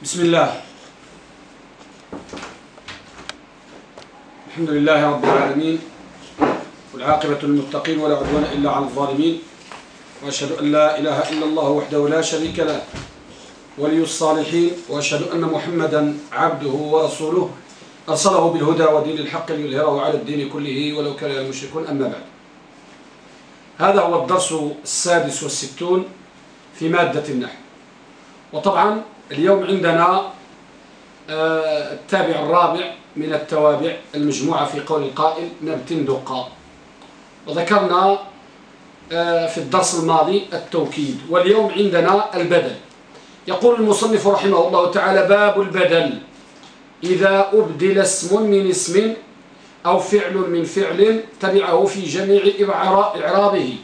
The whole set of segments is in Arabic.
بسم الله. الحمد لله رب العالمين والعاقبة للمتقين ولا عدوان إلا على الظالمين. وأشهد أن لا إله إلا الله وحده لا شريك له ولي الصالحين وأشهد أن محمدا عبده ورسوله. أرسله بالهدى ودين الحق ليظهره على الدين كله ولو كره المشركون أما بعد. هذا هو الدرس السادس والستون في مادة النحو. وطبعا اليوم عندنا التابع الرابع من التوابع المجموعة في قول القائل نبتندق وذكرنا في الدرس الماضي التوكيد. واليوم عندنا البدل. يقول المصنف رحمه الله تعالى باب البدل. إذا أبدل اسم من اسم أو فعل من فعل تبعه في جميع إعرابه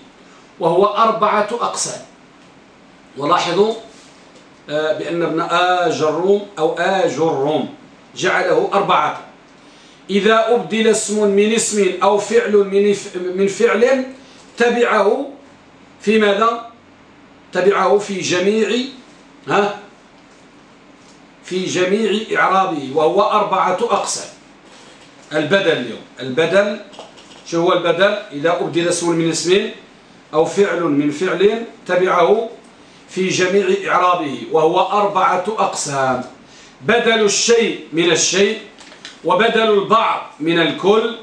وهو أربعة أقسام. ولاحظوا بأن ابن آجروم أو آجروم جعله أربعة. إذا أبدل اسم من اسم أو فعل من فعل تبعه في ماذا؟ تبعه في جميع ها؟ في جميع إعرابه وهو أربعة أقسام. البدل اليوم. البدل شو هو البدل؟ إذا أبدل اسم من اسم أو فعل من فعل تبعه في جميع إعرابه وهو أربعة أقسام. بدل الشيء من الشيء وبدل البعض من الكل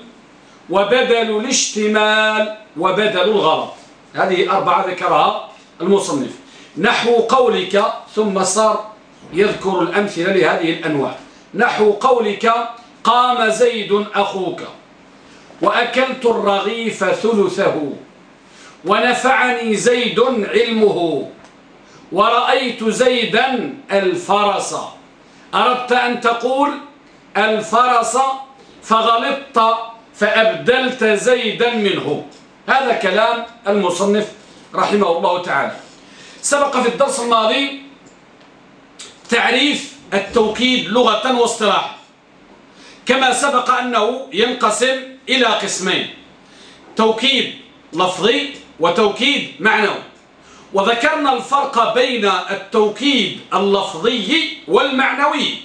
وبدل الاشتمال وبدل الغلط. هذه أربعة ذكرها المصنف. نحو قولك ثم صار يذكر الأمثلة لهذه الأنواع. نحو قولك قام زيد أخوك وأكلت الرغيف ثلثه ونفعني زيد علمه. ورأيت زيدا الفرس. أردت أن تقول الفرس فغلطت فأبدلت زيدا منه. هذا كلام المصنف رحمه الله تعالى. سبق في الدرس الماضي تعريف التوكيد لغة واصطلاحا كما سبق أنه ينقسم إلى قسمين توكيد لفظي وتوكيد معنوي. وذكرنا الفرق بين التوكيد اللفظي والمعنوي.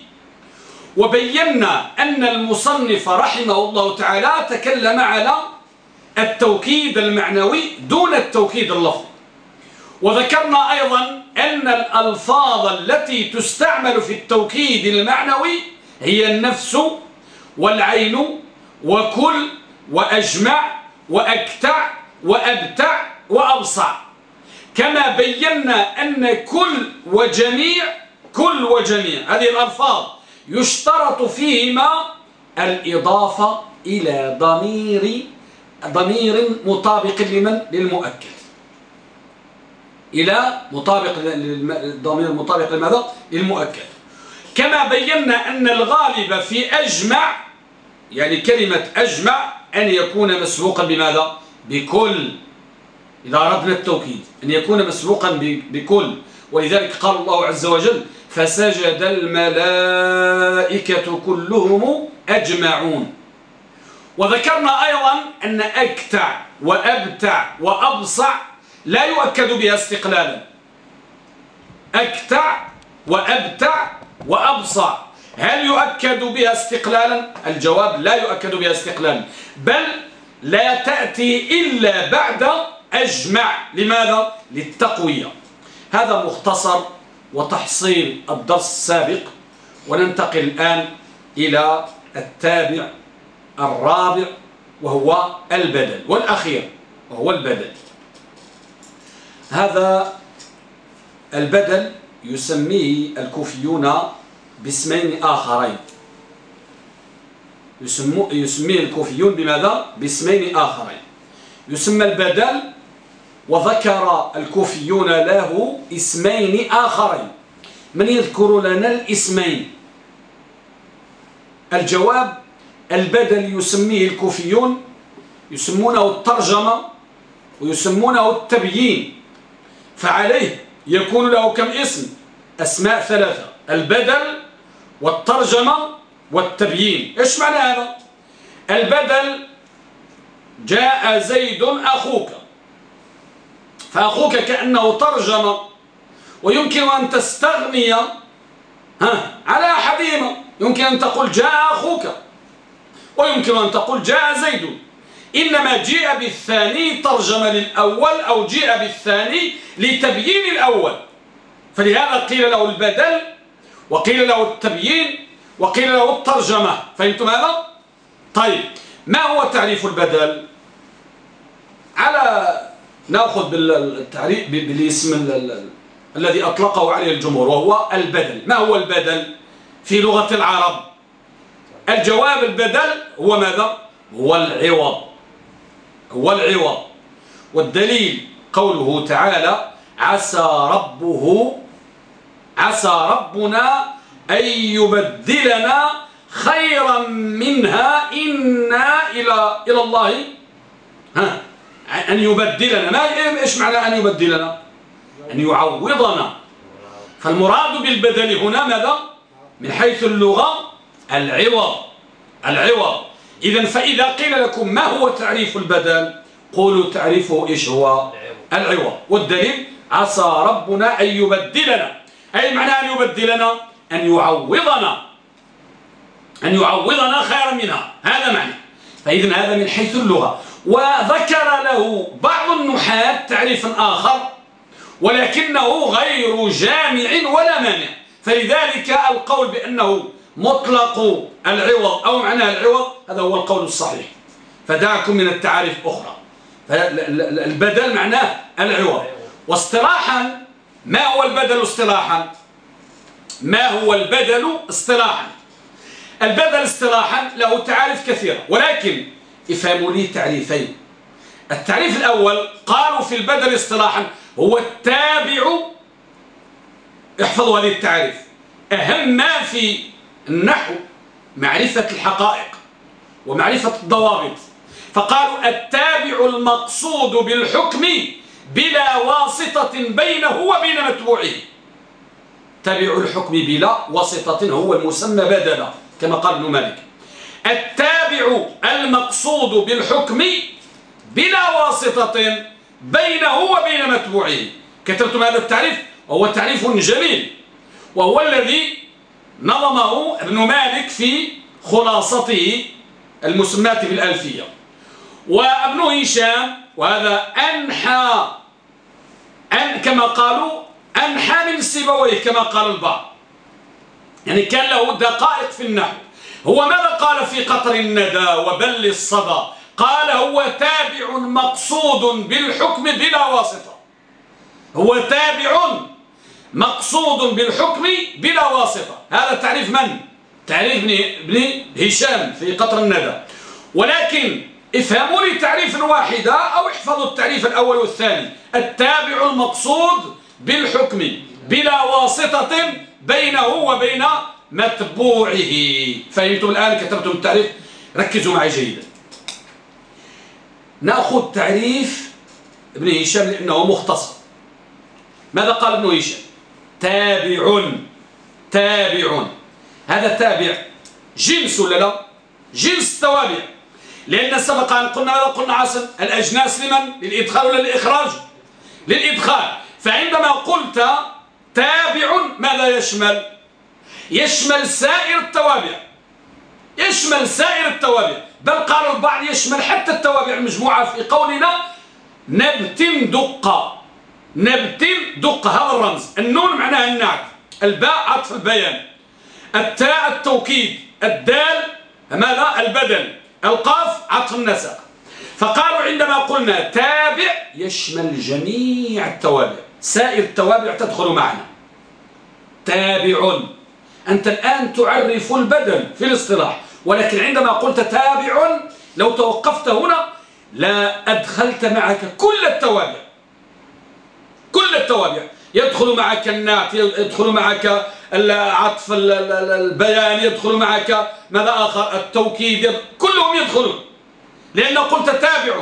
وبينا أن المصنف رحمه الله تعالى تكلم على التوكيد المعنوي دون التوكيد اللفظي. وذكرنا أيضا أن الألفاظ التي تستعمل في التوكيد المعنوي هي النفس والعين وكل وأجمع وأكتع وأبتع وأبصع. كما بينا أن كل وجميع كل وجميع هذه الألفاظ يشترط فيهما الإضافة إلى ضمير ضمير مطابق لمن؟ للمؤكد. إلى مطابق الضمير المطابق لماذا؟ للمؤكد. كما بينا أن الغالب في أجمع يعني كلمة أجمع أن يكون مسبوقا بماذا؟ بكل إذا أردنا التوكيد أن يكون مسبوقا بكل ولذلك قال الله عز وجل فسجد الملائكة كلهم أجمعون. وذكرنا أيضا أن أكتع وأبتع وأبصع لا يؤكد بها استقلالا. أكتع وأبتع وأبصع. هل يؤكد بها استقلالا؟ الجواب لا يؤكد بها استقلالا. بل لا تأتي إلا بعد أجمع لماذا؟ للتقوية. هذا مختصر وتحصيل الدرس السابق وننتقل الآن إلى التابع الرابع وهو البدل. والأخير وهو البدل. هذا البدل يسميه الكوفيون باسمين آخرين. يسميه الكوفيون بماذا؟ باسمين آخرين. يسمى البدل وذكر الكوفيون له اسمين آخرين. من يذكر لنا الاسمين؟ الجواب البدل يسميه الكوفيون يسمونه الترجمة ويسمونه التبيين. فعليه يكون له كم اسم؟ أسماء ثلاثة البدل والترجمة والتبيين. إيش معنى هذا؟ البدل جاء زيد أخوك. فأخوك كأنه ترجم ويمكن أن تستغني ها على أحدهما يمكن أن تقول جاء أخوك ويمكن أن تقول جاء زيد إنما جيء بالثاني ترجم للأول أو جيء بالثاني لتبيين الأول فلهذا قيل له البدل وقيل له التبيين وقيل له الترجمة فهمتم هذا؟ طيب ما هو تعريف البدل؟ على نأخذ بالتعريف بالاسم الذي أطلقه عليه الجمهور وهو البدل. ما هو البدل؟ في لغة العرب. الجواب البدل هو ماذا؟ هو العوض. هو العوض. والدليل قوله تعالى عسى ربه عسى ربنا أن يبدلنا خيرا منها إنا إلى إلى الله. ها؟ أن يبدلنا. ما إيش معنى أن يبدلنا؟ أن يعوضنا. فالمراد بالبدل هنا ماذا؟ من حيث اللغة العوض. العوض. إذا فإذا قيل لكم ما هو تعريف البدل قولوا تعريفه إيش هو؟ العوض. والدليل عسى ربنا أن يبدلنا. أي معنى أن يبدلنا؟ أن يعوضنا. أن يعوضنا خيرا منها. هذا معنى. فإذا هذا من حيث اللغة. وذكر له بعض النحاة تعريفا آخر ولكنه غير جامع ولا مانع. فلذلك القول بأنه مطلق العوض أو معنى العوض هذا هو القول الصحيح. فدعكم من التعاريف أخرى. البدل معناه العوض. واصطلاحا ما هو البدل اصطلاحا؟ ما هو البدل اصطلاحا؟ البدل اصطلاحا له تعاريف كثيرة ولكن افهموا لي تعريفين التعريف الأول قالوا في البدل اصطلاحا هو التابع. احفظوا هذه التعريف. أهم ما في النحو معرفة الحقائق ومعرفة الضوابط. فقالوا التابع المقصود بالحكم بلا واسطة بينه وبين متبوعه. تابع الحكم بلا واسطة هو المسمى بدلا كما قال ابن مالك. التابع المقصود بالحكم بلا واسطة بينه وبين متبوعه. كتبتم هذا التعريف؟ وهو تعريف جميل وهو الذي نظمه ابن مالك في خلاصته المسمات بالألفية. وابن هشام وهذا أنحى أن كما قالوا أنحى من سيبويه كما قال البعض. يعني كان له دقائق في النحو. هو ماذا قال في قطر الندى وبل الصدى؟ قال هو تابع مقصود بالحكم بلا واسطة. هو تابع مقصود بالحكم بلا واسطة. هذا تعريف من؟ تعريف ابن هشام في قطر الندى. ولكن افهموا لي تعريفا واحدا أو احفظوا التعريف الأول والثاني. التابع المقصود بالحكم بلا واسطة بينه وبين متبوعه فهمتم الآن كتبتم التعريف. ركزوا معي جيدا. نأخذ تعريف ابن هشام لأنه مختصر. ماذا قال ابن هشام؟ تابع. تابع. هذا تابع. جنس ولا لا؟ جنس توابع. لأن سبق أن قلنا ماذا قلنا عاصم؟ الأجناس لمن؟ للإدخال ولا للإخراج؟ للإدخال. فعندما قلت تابع ماذا يشمل؟ يشمل سائر التوابع. يشمل سائر التوابع. بل قال البعض يشمل حتى التوابع المجموعة في قولنا نبت دقة نبت دقة هذا الرمز. النون معناها النعت. الباء عطف البيان. التاء التوكيد. الدال ماذا؟ البدل. القاف عطف النسق. فقالوا عندما قلنا تابع يشمل جميع التوابع. سائر التوابع تدخل معنا. تابع. أنت الآن تعرف البدل في الاصطلاح. ولكن عندما قلت تابع لو توقفت هنا لا أدخلت معك كل التوابع. كل التوابع. يدخل معك النعت يدخل معك عطف البيان يدخل معك ماذا آخر؟ التوكيد كلهم يدخلون. لأنه قلت تابع.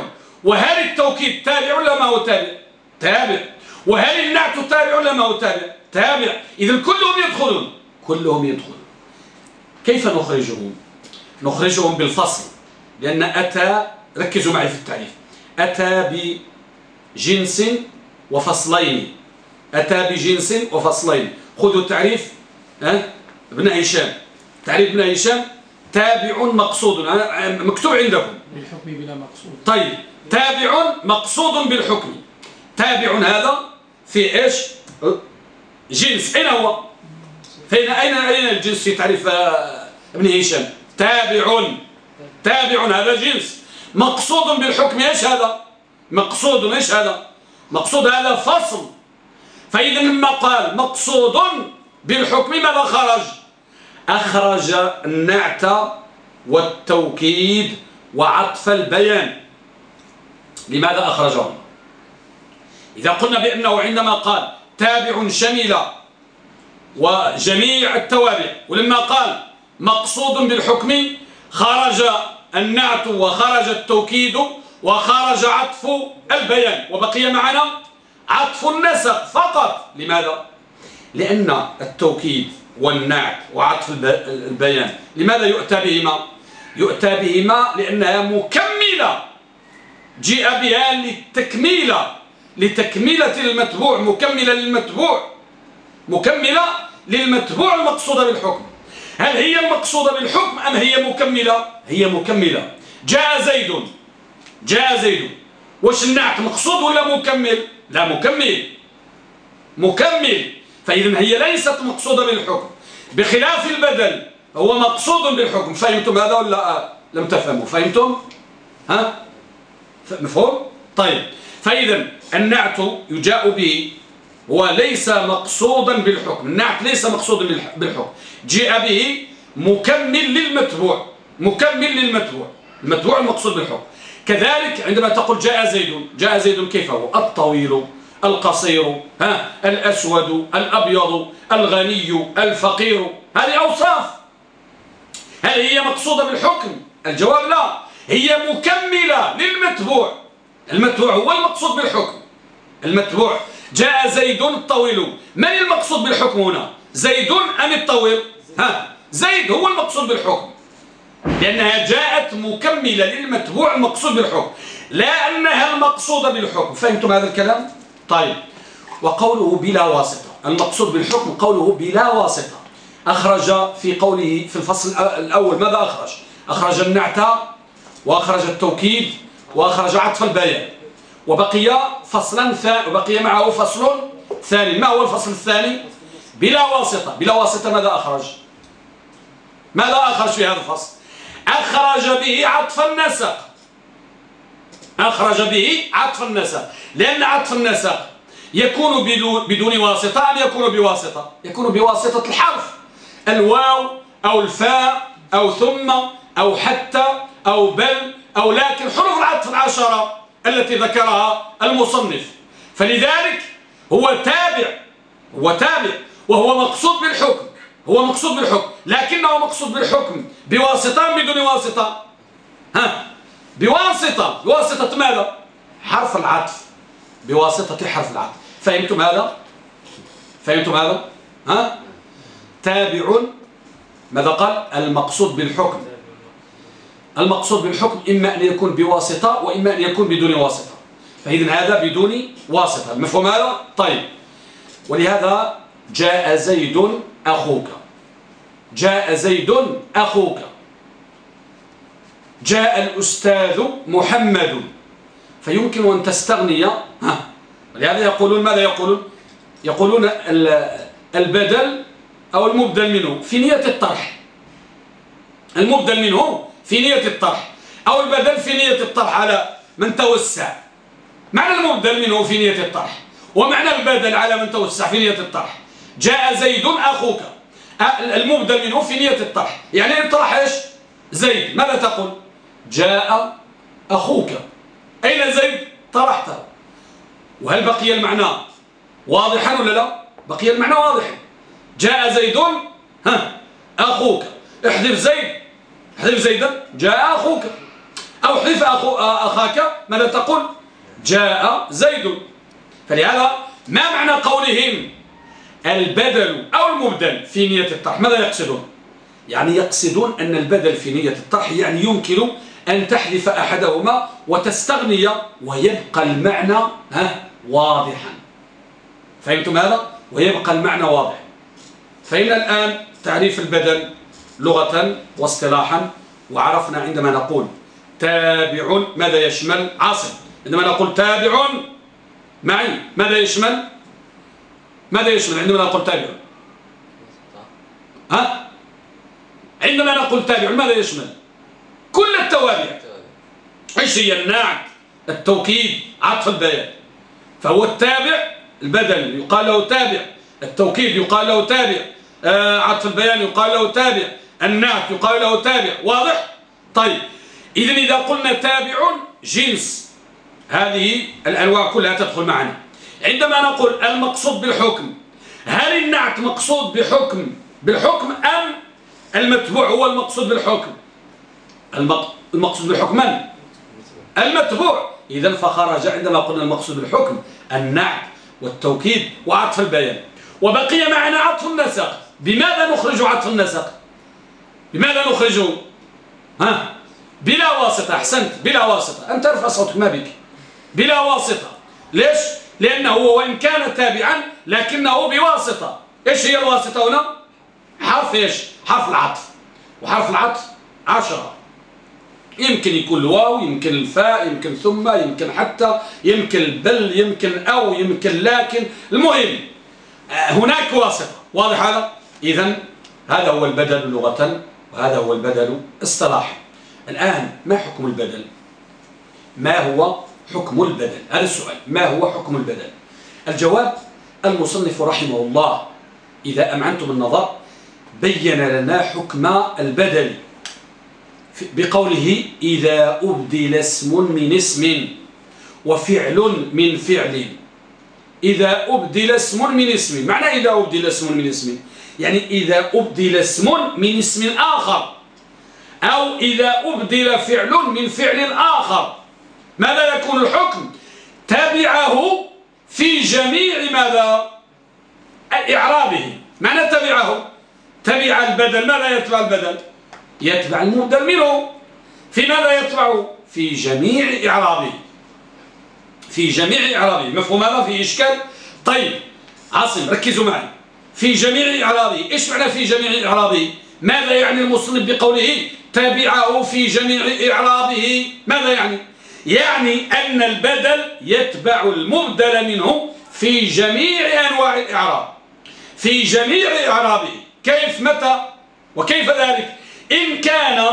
وهل التوكيد تابع ولا ما هو تابع؟ تابع. وهل النعت تابع ولا ما هو تابع؟ تابع. إذا كلهم يدخلون. كلهم يدخلون كيف نخرجهم؟ نخرجهم بالفصل لأن أتى ركزوا معي في التعريف. أتى بجنس وفصلين. أتى بجنس وفصلين. خذوا التعريف ابن هشام. تعريف ابن هشام تابع مقصود. مكتوب عندكم. بالحكم بلا مقصود. طيب. تابع مقصود بالحكم. تابع هذا في إيش؟ جنس. أين هو؟ فين أين أين الجنس في تعريف آه، ابن هشام؟ تابع. تابع هذا جنس مقصود بالحكم إيش هذا؟ مقصود إيش هذا؟ مقصود هذا فصل. فإذا لما قال مقصود بالحكم ماذا خرج؟ أخرج النعت والتوكيد وعطف البيان. لماذا أخرجهم؟ إذا قلنا بأنه عندما قال تابع شمل وجميع التوابع ولما قال مقصود بالحكم خرج النعت وخرج التوكيد وخرج عطف البيان وبقي معنا عطف النسق فقط لماذا؟ لأن التوكيد والنعت وعطف البيان لماذا يؤتى بهما؟ يؤتى بهما لأنها مكملة جيء بها للتكميلة لتكملة المتبوع مكملة للمتبوع مكملة للمتبوع المقصودة بالحكم. هل هي المقصودة بالحكم أم هي مكملة؟ هي مكملة. جاء زيد. جاء زيد. واش النعت مقصود ولا مكمل؟ لا مكمل. مكمل. فإذا هي ليست مقصودة بالحكم. بخلاف البدل هو مقصود بالحكم. فهمتم هذا ولا لم تفهموا. فهمتم؟ ها؟ مفهوم؟ طيب. فإذا النعت يجاء به هو ليس مقصودا بالحكم. النعت ليس مقصودا بالحكم. جاء به مكمل للمتبوع. مكمل للمتبوع. المتبوع المقصود بالحكم. كذلك عندما تقول جاء زيد جاء زيد كيف هو؟ الطويل القصير ها؟ الأسود الأبيض الغني الفقير. هذه أوصاف. هل هي مقصودة بالحكم؟ الجواب لا. هي مكملة للمتبوع. المتبوع هو المقصود بالحكم. المتبوع جاء زيد الطويل. من المقصود بالحكم هنا؟ زيد أم الطويل؟ ها زيد هو المقصود بالحكم. لأنها جاءت مكملة للمتبوع المقصود بالحكم لا أنها المقصودة بالحكم. فهمتم هذا الكلام؟ طيب. وقوله بلا واسطة. المقصود بالحكم قوله بلا واسطة. أخرج في قوله في الفصل الأول ماذا أخرج؟ أخرج النعت وأخرج التوكيد وأخرج عطف البيان. وبقي فصلا وبقي معه فصل ثاني. ما هو الفصل الثاني؟ بلا واسطة. بلا واسطة ماذا أخرج؟ ماذا أخرج في هذا الفصل؟ أخرج به عطف النسق. أخرج به عطف النسق. لأن عطف النسق يكون بدون واسطة أم يكون بواسطة؟ يكون بواسطة الحرف. الواو أو الفاء أو ثم أو حتى أو بل أو لكن حروف العطف العشرة. التي ذكرها المصنف. فلذلك هو تابع هو تابع وهو مقصود بالحكم هو مقصود بالحكم لكنه مقصود بالحكم بواسطة بدون واسطة. ها؟ بواسطة بواسطة ماذا؟ حرف العطف بواسطة حرف العطف. فهمتم هذا؟ فهمتم هذا؟ ها؟ تابع. ماذا قال؟ المقصود بالحكم. المقصود بالحكم إما أن يكون بواسطة وإما أن يكون بدون واسطة. فإذا هذا بدون واسطة. المفهوم هذا؟ طيب. ولهذا جاء زيد أخوك. جاء زيد أخوك. جاء الأستاذ محمد. فيمكن أن تستغني. ها. ولهذا يقولون ماذا يقولون؟ يقولون البدل أو المبدل منه في نية الطرح. المبدل منه في نية الطرح. أو البدل في نية الطرح على من توسع. معنى المبدل منه في نية الطرح. ومعنى البدل على من توسع في نية الطرح. جاء زيد أخوك. المبدل منه في نية الطرح. يعني اطرح إيش؟ زيد. ماذا تقول؟ جاء أخوك. أين زيد؟ طرحته. وهل بقي المعنى واضحا ولا لا؟ بقي المعنى واضحا جاء زيد. ها أخوك. احذف زيد. احذف زيدا جاء أخوك. أو احذف أخو أخاك. ماذا تقول؟ جاء زيد. فلهذا ما معنى قولهم؟ البدل أو المبدل في نية الطرح. ماذا يقصدون؟ يعني يقصدون أن البدل في نية الطرح يعني يمكن أن تحذف أحدهما وتستغني ويبقى المعنى ها واضحا. فهمتم هذا؟ ويبقى المعنى واضح. فإن الآن تعريف البدل لغة واصطلاحا وعرفنا عندما نقول تابع ماذا يشمل عاصم. عندما نقول تابع معي ماذا يشمل؟ ماذا يشمل عندما نقول تابع؟ ها؟ عندما نقول تابع ماذا يشمل؟ كل التوابع. إيش هي النعت التوكيد عطف البيان. فهو التابع البدل يقال له تابع. التوكيد يقال له تابع. آه عطف البيان يقال له تابع. النعت يقال له تابع. واضح؟ طيب. إذا إذا قلنا تابع جنس. هذه الأنواع كلها تدخل معنا. عندما نقول المقصود بالحكم هل النعت مقصود بحكم بالحكم أم المتبوع هو المقصود بالحكم؟ المقصود بالحكم من؟ المتبوع. إذا فخرج عندما قلنا المقصود بالحكم النعت والتوكيد وعطف البيان. وبقي معنا عطف النسق. بماذا نخرج عطف النسق؟ بماذا نخرجه ها؟ بلا واسطة أحسنت بلا واسطة. أنت ارفع صوتك ما بك. بلا واسطة. ليش؟ لأنه وإن كان تابعا لكنه بواسطة. إيش هي الواسطة هنا؟ حرف إيش؟ حرف العطف. وحرف العطف عشرة. يمكن يكون الواو يمكن الفاء يمكن ثم يمكن حتى يمكن بل يمكن أو يمكن لكن. المهم هناك واسطة. واضح هذا؟ إذا هذا هو البدل لغة وهذا هو البدل اصطلاحا. الآن ما حكم البدل؟ ما هو حكم البدل؟ هذا السؤال. ما هو حكم البدل؟ الجواب المصنف رحمه الله. إذا أمعنتم النظر بين لنا حكم البدل. بقوله إذا أبدل اسم من اسم وفعل من فعل. إذا أبدل اسم من اسم. معنى إذا أبدل اسم من اسم؟ يعني إذا أبدل اسم من اسم آخر أو إذا أبدل فعل من فعل آخر. ماذا يكون الحكم؟ تبعه في جميع ماذا؟ إعرابه. معنى تبعه؟ تبع البدل. ماذا يتبع البدل؟ يتبع المبدل منه. في ماذا يتبعه في جميع إعرابه. في جميع إعرابه. مفهوم هذا؟ في إشكال؟ طيب عاصم ركزوا معي. في جميع إعرابه إيش معنى في جميع إعرابه ماذا يعني المصنف بقوله تبعه في جميع إعرابه؟ ماذا يعني؟ يعني أن البدل يتبع المبدل منه في جميع أنواع الإعراب. في جميع إعرابه. كيف متى؟ وكيف ذلك؟ إن كان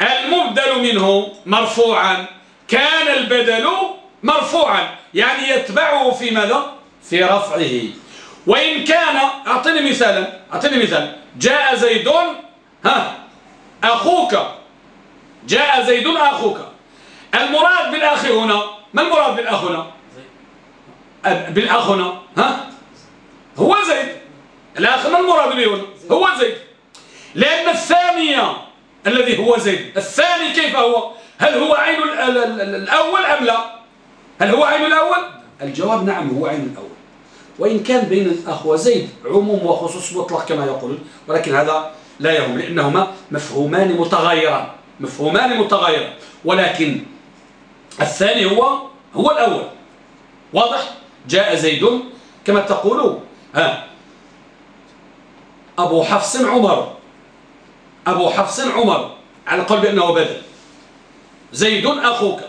المبدل منه مرفوعا كان البدل مرفوعا. يعني يتبعه في ماذا؟ في رفعه. وإن كان أعطني مثالا أعطني مثال جاء زيد ها أخوك. جاء زيد أخوك. المراد بالأخ هنا ما المراد بالأخ هنا؟ بالأخ هنا ها هو زيد. الأخ ما المراد به هنا؟ هو زيد. لأن الثانية الذي هو زيد الثاني كيف هو؟ هل هو عين الأول أم لا؟ هل هو عين الأول؟ الجواب نعم هو عين الأول. وإن كان بين الأخ وزيد عموم وخصوص مطلق كما يقولون ولكن هذا لا يهم لأنهما مفهومان متغيران مفهومان متغيران. ولكن الثاني هو هو الأول. واضح؟ جاء زيد كما تقول ها أبو حفص عمر. أبو حفص عمر على القول بأنه بدل زيد أخوك.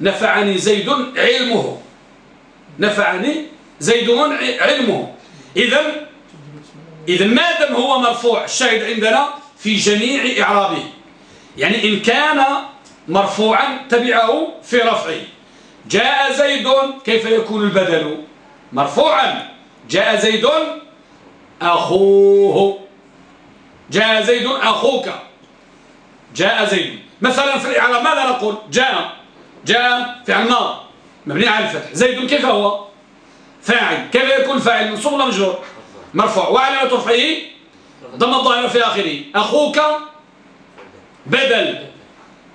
نفعني زيد علمه. نفعني زيد علمه. إذا إذا ما دام هو مرفوع الشاهد عندنا في جميع إعرابه. يعني إن كان مرفوعا تبعه في رفعه. جاء زيد كيف يكون البدل؟ مرفوعا. جاء زيد أخوه. جاء زيد أخوك. جاء زيد مثلا في الإعراب ماذا نقول؟ جاء. جاء فعل ماض مبني على الفتح. زيد كيف هو؟ فاعل. كيف يكون فاعل؟ منصوب ولا مجرور مرفوع. وعلامة رفعه ضم الظاهر في آخره. أخوك بدل.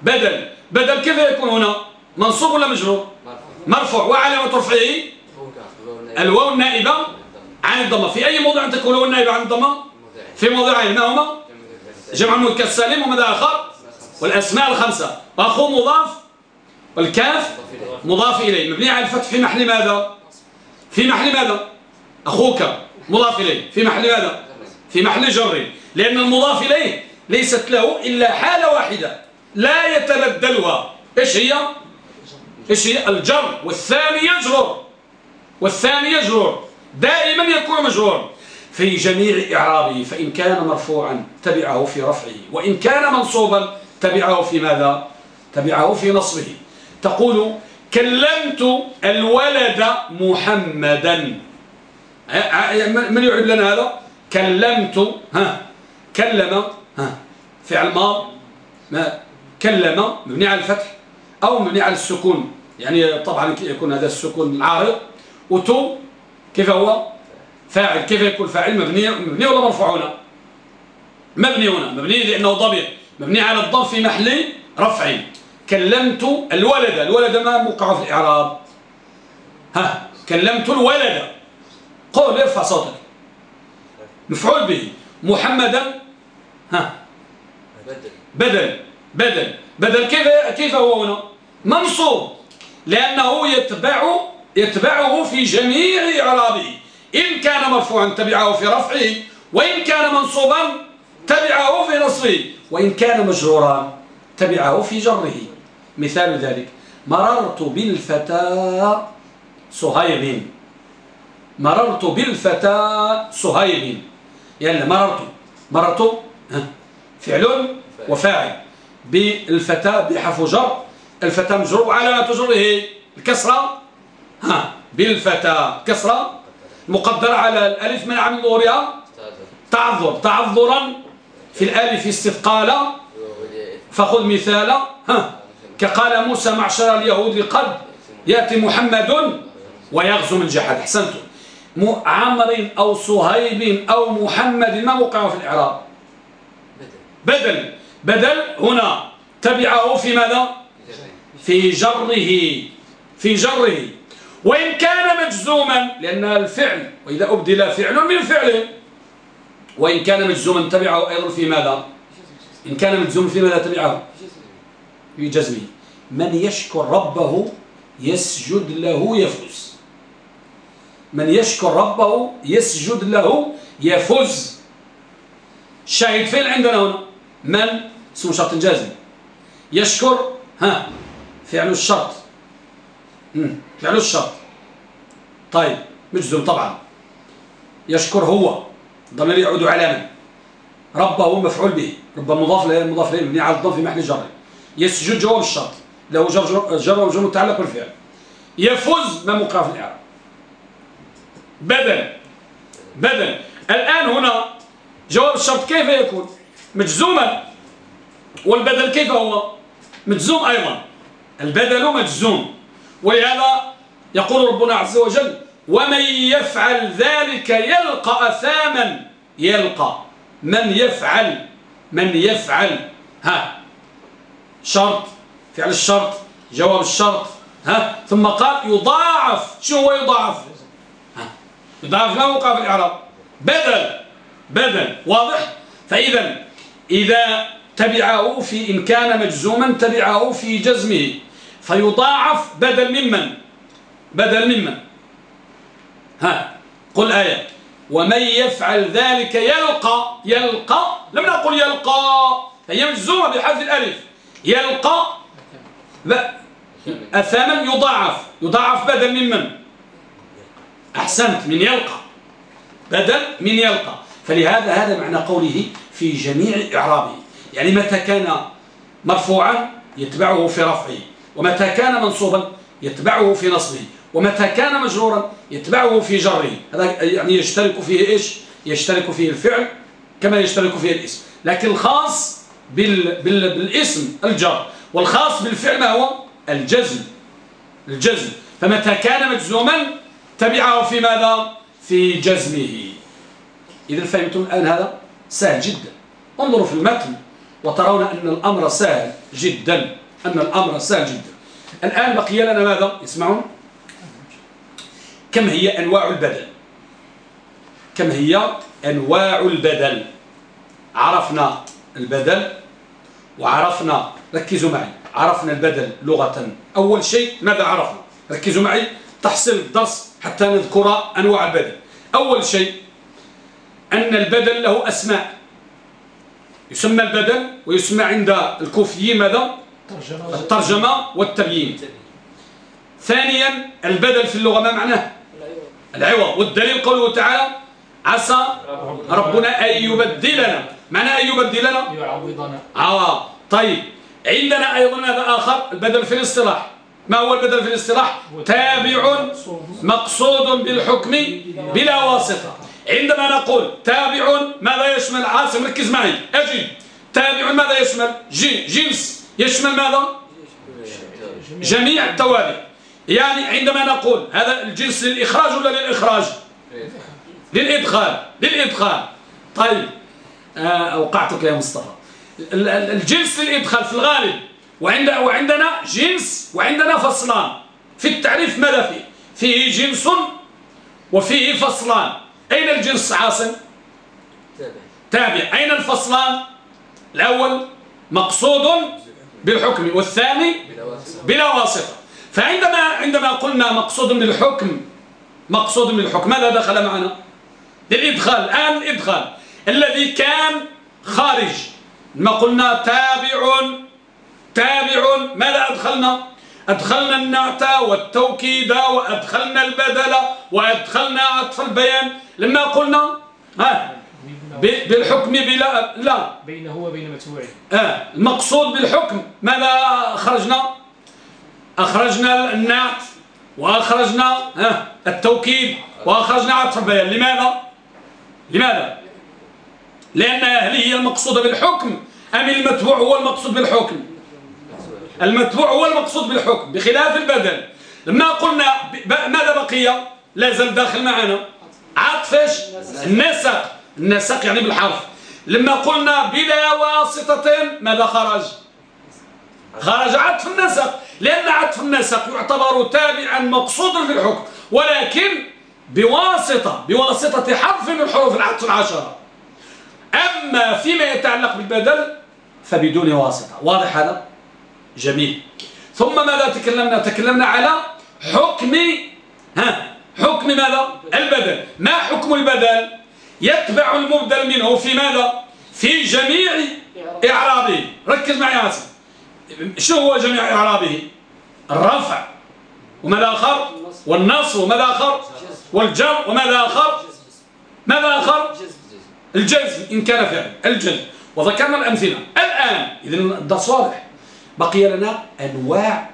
بدل. بدل كيف يكون هنا؟ منصوب ولا مجرور مرفوع. وعلامة رفعه الواو النائبة عن الضمة. في أي موضع تكون الواو النائبة عن الضمة؟ في موضعين ما هما؟ جمع المذكر السالم وماذا آخر؟ والأسماء الخمسة. أخو مضاف والكاف مضاف إليه. مبني على الفتح في محل ماذا؟ في محل ماذا؟ أخوك مضاف إليه. في محل ماذا؟ في محل جر. لأن المضاف إليه ليست له إلا حالة واحدة. لا يتبدلها. إيش هي؟ إيش هي؟ الجر. والثاني يجرر. والثاني يجرر. دائما يكون مجرور. في جميع إعرابه فإن كان مرفوعا تبعه في رفعه وإن كان منصوبا تبعه في ماذا؟ تبعه في نصبه. تقول كلمت الولد محمدا. من يعد لنا هذا؟ كلمت ها كلم ها فعل ما كلم مبني على الفتح أو مبني على السكون. يعني طبعا يكون هذا السكون العارض. وتو كيف هو؟ فاعل. كيف يكون فاعل؟ مبني مبني ولا مرفوع هنا مبني هنا. مبني لأنه ضمير مبني على الضم في محل رفع. كلمت الولد. الولد ما موقع في الإعراب. ها كلمت الولد. قول ارفع صوتك. مفعول به. محمدا. ها. بدل. بدل. بدل. كيف كيف هو هنا؟ منصوب. لأنه يتبع يتبعه في جميع إعرابه. إن كان مرفوعا تبعه في رفعه وإن كان منصوبا تبعه في نصبه. وإن كان مجرورا تبعه في جره. مثال ذلك. مررت بالفتى صهيب. مررت بالفتى صهيب. يلا مررت مررت فعل وفاعل. بالفتى بحرف جر. الفتى مجرور وعلامة جره الكسرة ها بالفتى كسرة مقدرة على الألف من ظهورها تعذر تعذرا في الألف استثقالا. فخذ مثالا ها. كقال موسى معشر اليهود قد يأتي محمد ويغزو من جحد. أحسنتم. عمر أو صهيب أو محمد ما موقعه في الإعراب. بدل. بدل هنا. تبعه في ماذا؟ في جره. في جره. وإن كان مجزوما لأن الفعل وإذا أبدل فعل من فعل. وإن كان مجزوما تبعه أيضا في ماذا؟ إن كان مجزوما في ماذا تبعه؟ في جزمه من يشكر ربه يسجد له يفوز. من يشكر ربه يسجد له يفوز. شاهد فين عندنا هنا؟ من؟ اسمه شرط جازم يشكر ها فعل الشرط. فعل الشرط. طيب مجزم طبعا. يشكر هو ضمير يعود على من؟ ربه مفعول به. رب مضاف له مضاف له مبني على الضم في محل جر. يسجد جواب الشرط. له جر جر وجر متعلق بالفعل. يفوز ما موقع في الإعراب. بدل بدل. الآن هنا جواب الشرط كيف يكون؟ مجزوما. والبدل كيف هو؟ مجزوم أيضا. البدل مجزوم. ولهذا يقول ربنا عز وجل ومن يفعل ذلك يلقى أثاما. يلقى. من يفعل من يفعل. ها. شرط فعل الشرط جواب الشرط ها؟ ثم قال يضاعف. شو هو يضاعف؟ ها؟ يضاعف ما وقع في الإعراب. بدل بدل واضح؟ فإذا إذا تبعه في إن كان مجزوما تبعه في جزمه. فيضاعف بدل ممن بدل ممن ها؟ قل آية. ومن يفعل ذلك يلقى يلقى لم نقل يلقى هي مجزومة بحذف الألف. يلقى الثامن يضاعف. يضاعف بدل ممن أحسنت من يلقى. بدل من يلقى. فلهذا هذا معنى قوله في جميع إعرابه. يعني متى كان مرفوعا يتبعه في رفعه ومتى كان منصوبا يتبعه في نصبه ومتى كان مجرورا يتبعه في جره. هذا يعني يشترك فيه إيش؟ يشترك فيه الفعل كما يشترك فيه الاسم. لكن الخاص بال بال بالاسم الجر والخاص بالفعل ما هو الجزم الجزم. فمتى كان مجزوما تبعه في ماذا؟ في جزمه. إذا فهمتم الآن هذا سهل جدا. انظروا في المتن وترون أن الأمر سهل جدا أن الأمر سهل جدا. الآن بقي لنا ماذا؟ اسمعون كم هي أنواع البدل؟ كم هي أنواع البدل؟ عرفنا البدل. وعرفنا ركزوا معي عرفنا البدل لغة. أول شيء ماذا عرفنا؟ ركزوا معي تحصيل الدرس حتى نذكر أنواع البدل. أول شيء أن البدل له أسماء. يسمى البدل ويسمى عند الكوفيين ماذا؟ الترجمة. والتبيين. ثانيا البدل في اللغة ما معناه؟ العوض. والدليل قوله تعالى عسى ربنا أن يبدلنا. معنى أن يبدلنا يعوضنا. آه. طيب. عندنا أيضا هذا آخر البدل في الاصطلاح. ما هو البدل في الاصطلاح؟ تابع مقصود بالحكم بلا واسطة. عندما نقول تابع ماذا يشمل؟ عاصم ركز معي. أجي. تابع ماذا يشمل؟ جي. جنس يشمل ماذا؟ جميع التوابع. يعني عندما نقول هذا الجنس للإخراج ولا للإخراج؟ للإدخال. للإدخال. طيب. أوقعتك يا مصطفى. الجنس للإدخال في الغالب وعند وعندنا جنس وعندنا فصلان. في التعريف ماذا فيه؟ فيه جنس وفيه فصلان. أين الجنس عاصم؟ تابع. أين الفصلان؟ الأول مقصود بالحكم والثاني بلا واسطة. فعندما عندما قلنا مقصود بالحكم مقصود بالحكم ماذا دخل معنا؟ للإدخال الآن الإدخال. الذي كان خارج. ما قلنا تابع تابع. ماذا أدخلنا؟ أدخلنا النعت والتوكيد وأدخلنا البدل وأدخلنا عطف البيان. لما قلنا ها بالحكم بلا لا. بينه وبين متبوعه. آه المقصود بالحكم. ماذا أخرجنا؟ أخرجنا النعت وأخرجنا التوكيد وأخرجنا عطف البيان. لماذا؟ لماذا؟ لأن هل هي المقصودة بالحكم. أم المتبوع هو المقصود بالحكم؟ المتبوع هو المقصود بالحكم بخلاف البدل لما قلنا ماذا بقي؟ لا زال داخل معنا. عطفش؟ النسق. النسق يعني بالحرف. لما قلنا بلا واسطة ماذا خرج؟ خرج عطف النسق. لأن عطف النسق يعتبر تابعا مقصودا في الحكم ولكن بواسطة بواسطة حرف من حروف العطف العشرة. أما فيما يتعلق بالبدل فبدون واسطة. واضح هذا؟ جميل. ثم ماذا تكلمنا؟ تكلمنا على حكم ها حكم ماذا؟ البدل. ما حكم البدل؟ يتبع المبدل منه في ماذا؟ في جميع إعرابه. ركز معي حسن شو هو جميع إعرابه؟ الرفع وماذا آخر؟ والنصر وماذا آخر؟ والجر وماذا آخر؟ ماذا آخر؟ الجزم إن كان فعل الجزم وذكرنا الأمثلة. الآن إذن الدرس واضح بقي لنا أنواع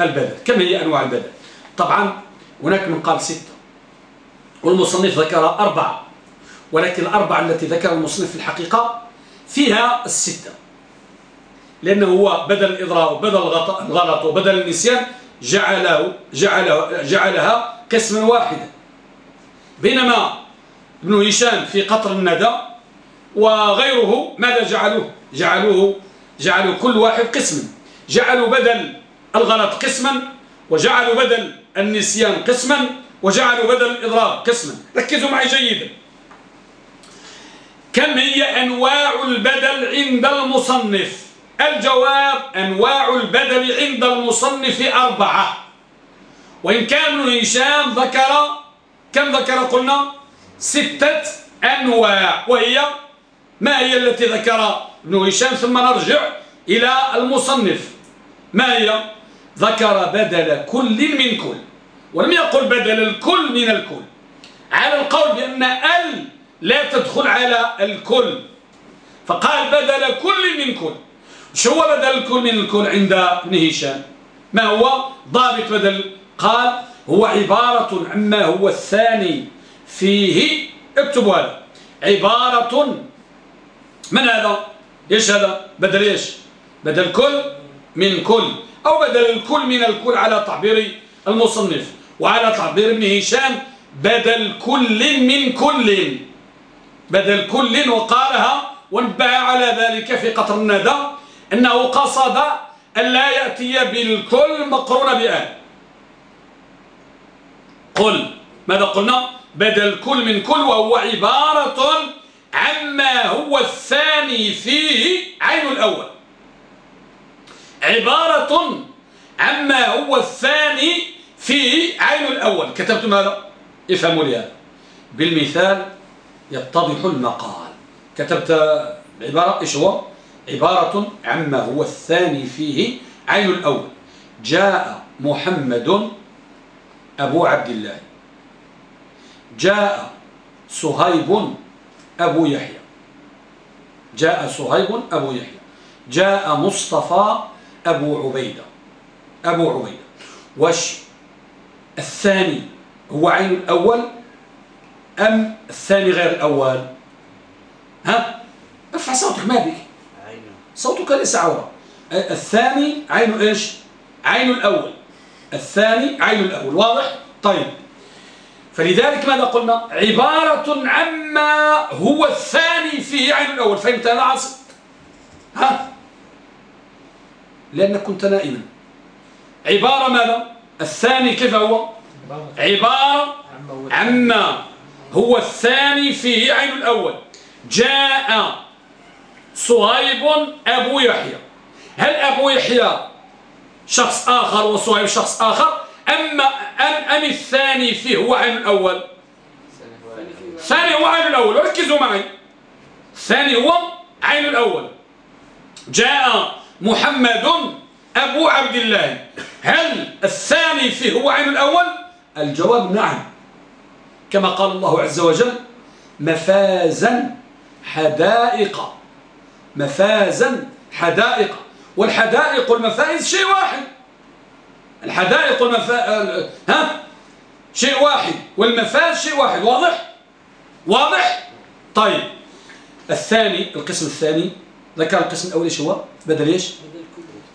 البدل كم هي أنواع البدل طبعا هناك من قال ستة. والمصنف ذكر أربعة. ولكن الأربعة التي ذكر المصنف في الحقيقة فيها الستة. لأنه هو بدل الإضرار وبدل الغلط وبدل النسيان جعله جعله جعلها قسما واحدا. بينما ابن هشام في قطر الندى وغيره ماذا جعلوه؟ جعلوه جعلوا كل واحد قسما. جعلوا بدل الغلط قسما وجعلوا بدل النسيان قسما وجعلوا بدل الإضرار قسما. ركزوا معي جيدا. كم هي أنواع البدل عند المصنف؟ الجواب أنواع البدل عند المصنف أربعة. وإن كان هشام ذكر كم ذكر قلنا؟ ستة أنواع وهي ما هي التي ذكر ابن هشام ثم نرجع إلى المصنف. ما هي؟ ذكر بدل كل من كل ولم يقل بدل الكل من الكل. على القول بأن ال لا تدخل على الكل فقال بدل كل من كل شو هو بدل الكل من الكل عند ابن هشام؟ ما هو ضابط بدل؟ قال هو عبارة عما هو الثاني. فيه اكتبوا هذا. عبارة. من هذا؟ إيش هذا؟ بدل إيش؟ بدل كل من كل. أو بدل الكل من الكل على تعبير المصنف وعلى تعبير ابن هشام. بدل كل من كل. بدل كل وقالها وانبه على ذلك في قطر الندى أنه قصد أن لا يأتي بالكل مقرون بآل. قل. ماذا قلنا؟ بدل كل من كل وهو عبارة عما هو الثاني فيه عين الأول. عبارة عما هو الثاني في عين الأول. كتبت ماذا افهموا لي هذا. بالمثال يتضح المقال. كتبت العبارة إيش هو؟ عبارة عما هو الثاني فيه عين الأول. جاء محمد أبو عبد الله. جاء صهيب أبو يحيى. جاء صهيب أبو يحيى. جاء مصطفى أبو عبيدة. أبو عبيدة. وش؟ الثاني. هو عين الأول أم الثاني غير الأول؟ ها؟ ارفع صوتك ما بك صوتك ليس عورة. الثاني عين إيش؟ عين الأول. الثاني عين الأول. واضح؟ طيب. فلذلك ماذا قلنا؟ عبارة عما هو الثاني فيه عين الأول. فهمت هذا عاصم ها؟ لأنك كنت نائما. عبارة ماذا؟ الثاني كيف هو؟ عبارة عما هو الثاني فيه عين الأول. جاء صهيب أبو يحيى. هل أبو يحيى شخص آخر وصهيب شخص آخر؟ أما أم, أم الثاني فيه هو عين الأول. الثاني هو عين الأول. ركزوا معي. الثاني هو عين الأول. جاء محمد أبو عبد الله. هل الثاني فيه هو عين الأول؟ الجواب نعم. كما قال الله عز وجل مفازا حدائق. مفازا حدائق. والحدائق والمفائز شيء واحد. الحدائق والمفا... ها؟ شيء واحد. والمفاز شيء واحد. واضح؟ واضح؟ طيب. الثاني القسم الثاني ذكر القسم الأول إيش هو؟ بدل إيش؟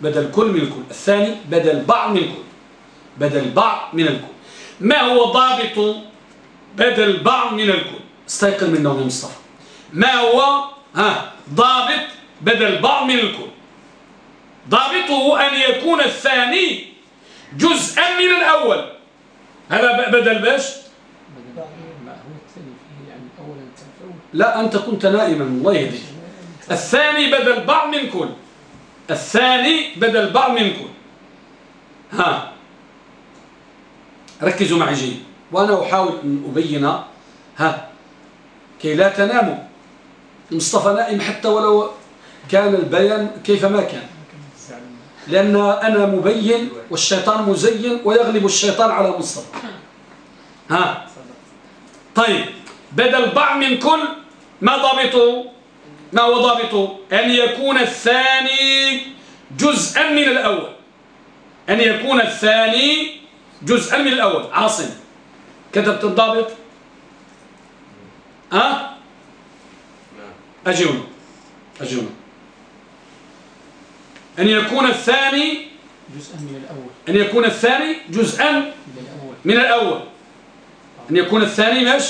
بدل كل من الكل. الثاني بدل بعض من الكل. بدل بعض من الكل. ما هو ضابط بدل بعض من الكل؟ استيقن من نوم مصطفى. ما هو؟ ها؟ ضابط بدل بعض من الكل. ضابطه أن يكون الثاني جزءا من الأول. هذا بدل باش لا أنت كنت نائما الله يهديك. الثاني بدل بعض من كل. الثاني بدل بعض من كل. ها. ركزوا معي جيد. وأنا أحاول أن أبين ها كي لا تناموا. مصطفى نائم حتى ولو كان البيان كيفما كان. لأن أنا مبين والشيطان مزين ويغلب الشيطان على مصطفى. ها؟ طيب بدل بعض من كل ما ضابطه؟ ما هو ضابطه؟ أن يكون الثاني جزءا من الأول. أن يكون الثاني جزءا من الأول. عاصم كتبت الضابط؟ ها؟ أجيونا أجيونا أن يكون الثاني جزءا من الأول. أن يكون الثاني جزءا من الأول. من الأول. أن يكون الثاني مش؟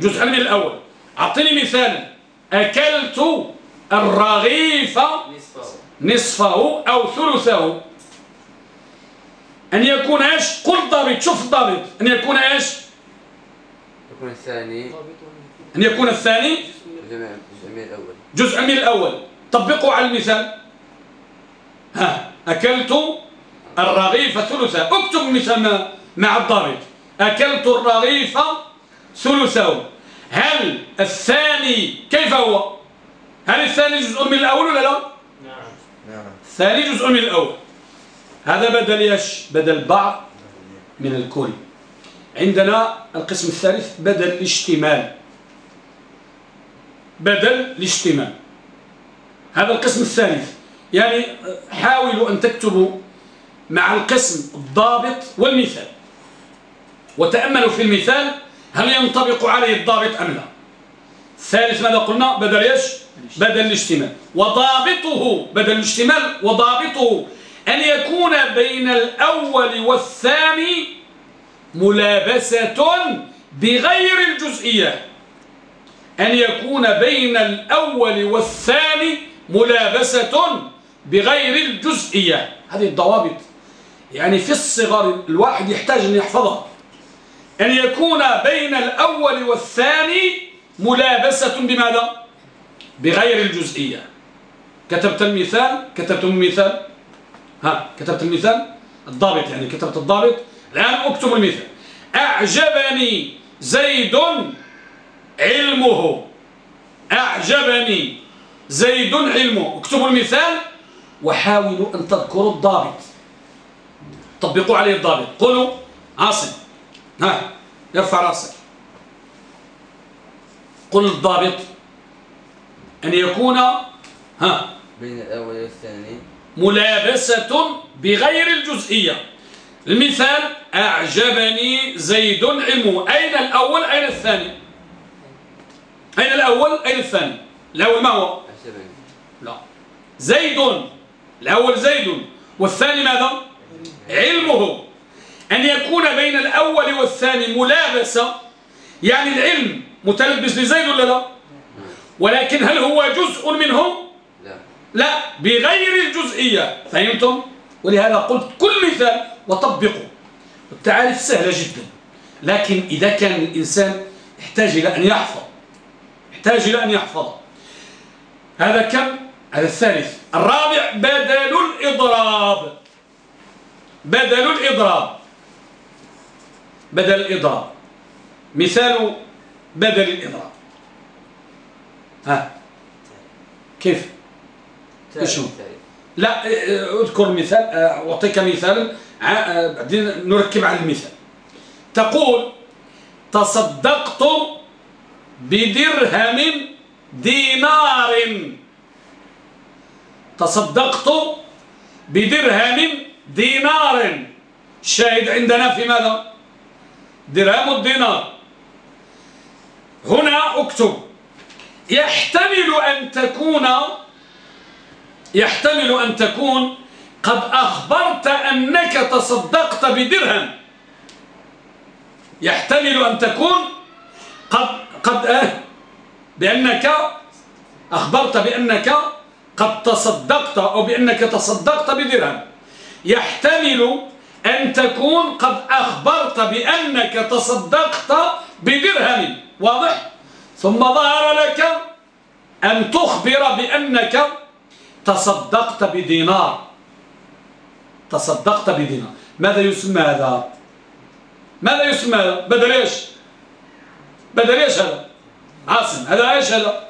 جزءا. من الأول. أعطيني مثالا. أكلت الرغيف نصفه. أو ثلثه. أن يكون إيش؟ قل ضابط. شوف الضابط. أن يكون إيش؟ يكون الثاني. أن يكون الثاني جزء من الأول. جزء من الأول. طبقوا على المثال. ها أكلت الرغيف ثلثه. اكتب مثال مع الضابط. أكلت الرغيف ثلثه. هل الثاني كيف هو؟ هل الثاني جزء من الأول ولا لا؟ نعم. الثاني جزء من الأول. هذا بدل يش بدل بعض من الكل. عندنا القسم الثالث بدل الاشتمال. بدل الاشتمال. هذا القسم الثالث. يعني حاولوا أن تكتبوا مع القسم الضابط والمثال. وتأملوا في المثال هل ينطبق عليه الضابط أم لا. الثالث ماذا قلنا؟ بدل إيش؟ بدل الاشتمال وضابطه بدل الاشتمال وضابطه أن يكون بين الأول والثاني ملابسة بغير الجزئية. أن يكون بين الأول والثاني ملابسة بغير الجزئية. هذه الضوابط. يعني في الصغر الواحد يحتاج أن يحفظها. أن يكون بين الأول والثاني ملابسة بماذا؟ بغير الجزئية. كتبت المثال كتبت المثال ها كتبت المثال؟ الضابط يعني كتبت الضابط. الآن أكتب المثال. أعجبني زيد علم علمه. أعجبني زيد علمه. اكتبوا المثال. وحاولوا أن تذكروا الضابط. طبقوا عليه الضابط. قولوا عاصم. ها ارفع رأسك. قل الضابط أن يكون ها بين الأول والثاني. ملابسة بغير الجزئية. المثال أعجبني زيد علمه. أين الأول؟ أين الثاني؟ أين الأول؟ أين الثاني؟ الأول ما هو؟ أعجبني. لا. زيد الأول زيد والثاني ماذا؟ علمه. أن يكون بين الأول والثاني ملابسة يعني العلم متلبس لزيد ولا لا؟ ولكن هل هو جزء منهم؟ لا. لا بغير الجزئية. فهمتم؟ ولهذا قلت كل مثال وطبقوا التعارف سهلة جدا. لكن إذا كان الإنسان يحتاج إلى أن يحفظ يحتاج إلى أن يحفظ. هذا كم؟ هذا الثالث. الرابع بدل الإضراب. بدل الإضراب. بدل الإضراب. مثال بدل الإضراب. ها؟ كيف؟ إيش لا آه، اذكر مثال أعطيك مثالا ع- آه، بعدين نركب على المثال. تقول تصدقت بدرهم دينار. تصدقت بدرهم دينار. الشاهد عندنا في ماذا؟ درهم الدينار. هنا اكتب يحتمل أن تكون يحتمل أن تكون قد أخبرت أنك تصدقت بدرهم. يحتمل أن تكون قد قد أه بأنك أخبرت بأنك قد تصدقت أو بأنك تصدقت بدرهم. يحتمل أن تكون قد أخبرت بأنك تصدقت بدرهم. واضح؟ ثم ظهر لك أن تخبر بأنك تصدقت بدينار. تصدقت بدينار. ماذا يسمى هذا؟ ماذا يسمى هذا؟ بدل إيش؟ بدل إيش هذا؟ عاصم. هذا إيش هذا؟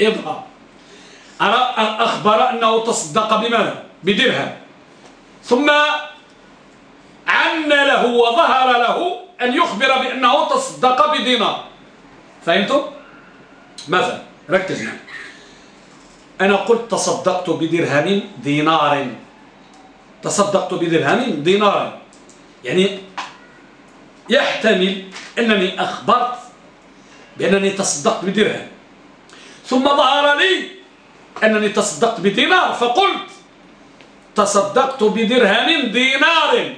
أرى أخبر أنه تصدق بماذا؟ بدرهم. ثم عن له وظهر له أن يخبر بأنه تصدق بدينار. فهمتم؟ مثلا ركز معي. أنا قلت تصدقت بدرهم دينار. تصدقت بدرهم دينار. يعني يحتمل أنني أخبرت بأنني تصدقت بدرهم. ثم ظهر لي أنني تصدقت بدينار فقلت تصدقت بدرهم دينار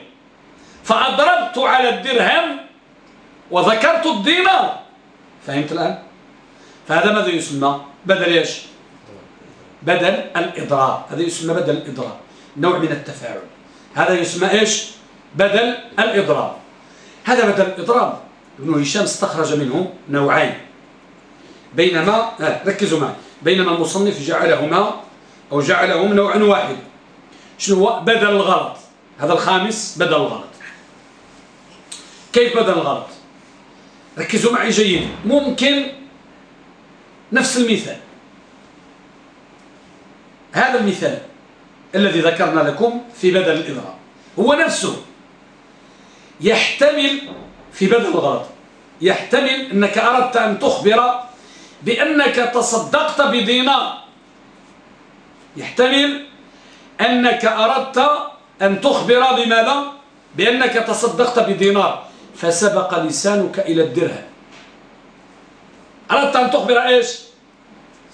فأضربت على الدرهم وذكرت الدينار فهمت الآن؟ فهذا ماذا يسمى؟ بدل إيش؟ بدل الإضراب هذا يسمى بدل الإضراب نوع من التفاعل هذا يسمى إيش؟ بدل الإضراب هذا بدل الإضراب ابن هشام استخرج منه نوعين بينما آه ركزوا معي بينما المصنف جعلهما أو جعلهم نوعا واحد. شنو هو؟ بدل الغلط. هذا الخامس بدل الغلط. كيف بدل الغلط؟ ركزوا معي جيدا. ممكن نفس المثال. هذا المثال الذي ذكرنا لكم في بدل الإضراب. هو نفسه يحتمل في بدل الغلط. يحتمل أنك أردت أن تخبر بأنك تصدقت بدينار. يحتمل أنك أردت أن تخبر بماذا؟ بأنك تصدقت بدينار. فسبق لسانك إلى الدرهم. أردت أن تخبر إيش؟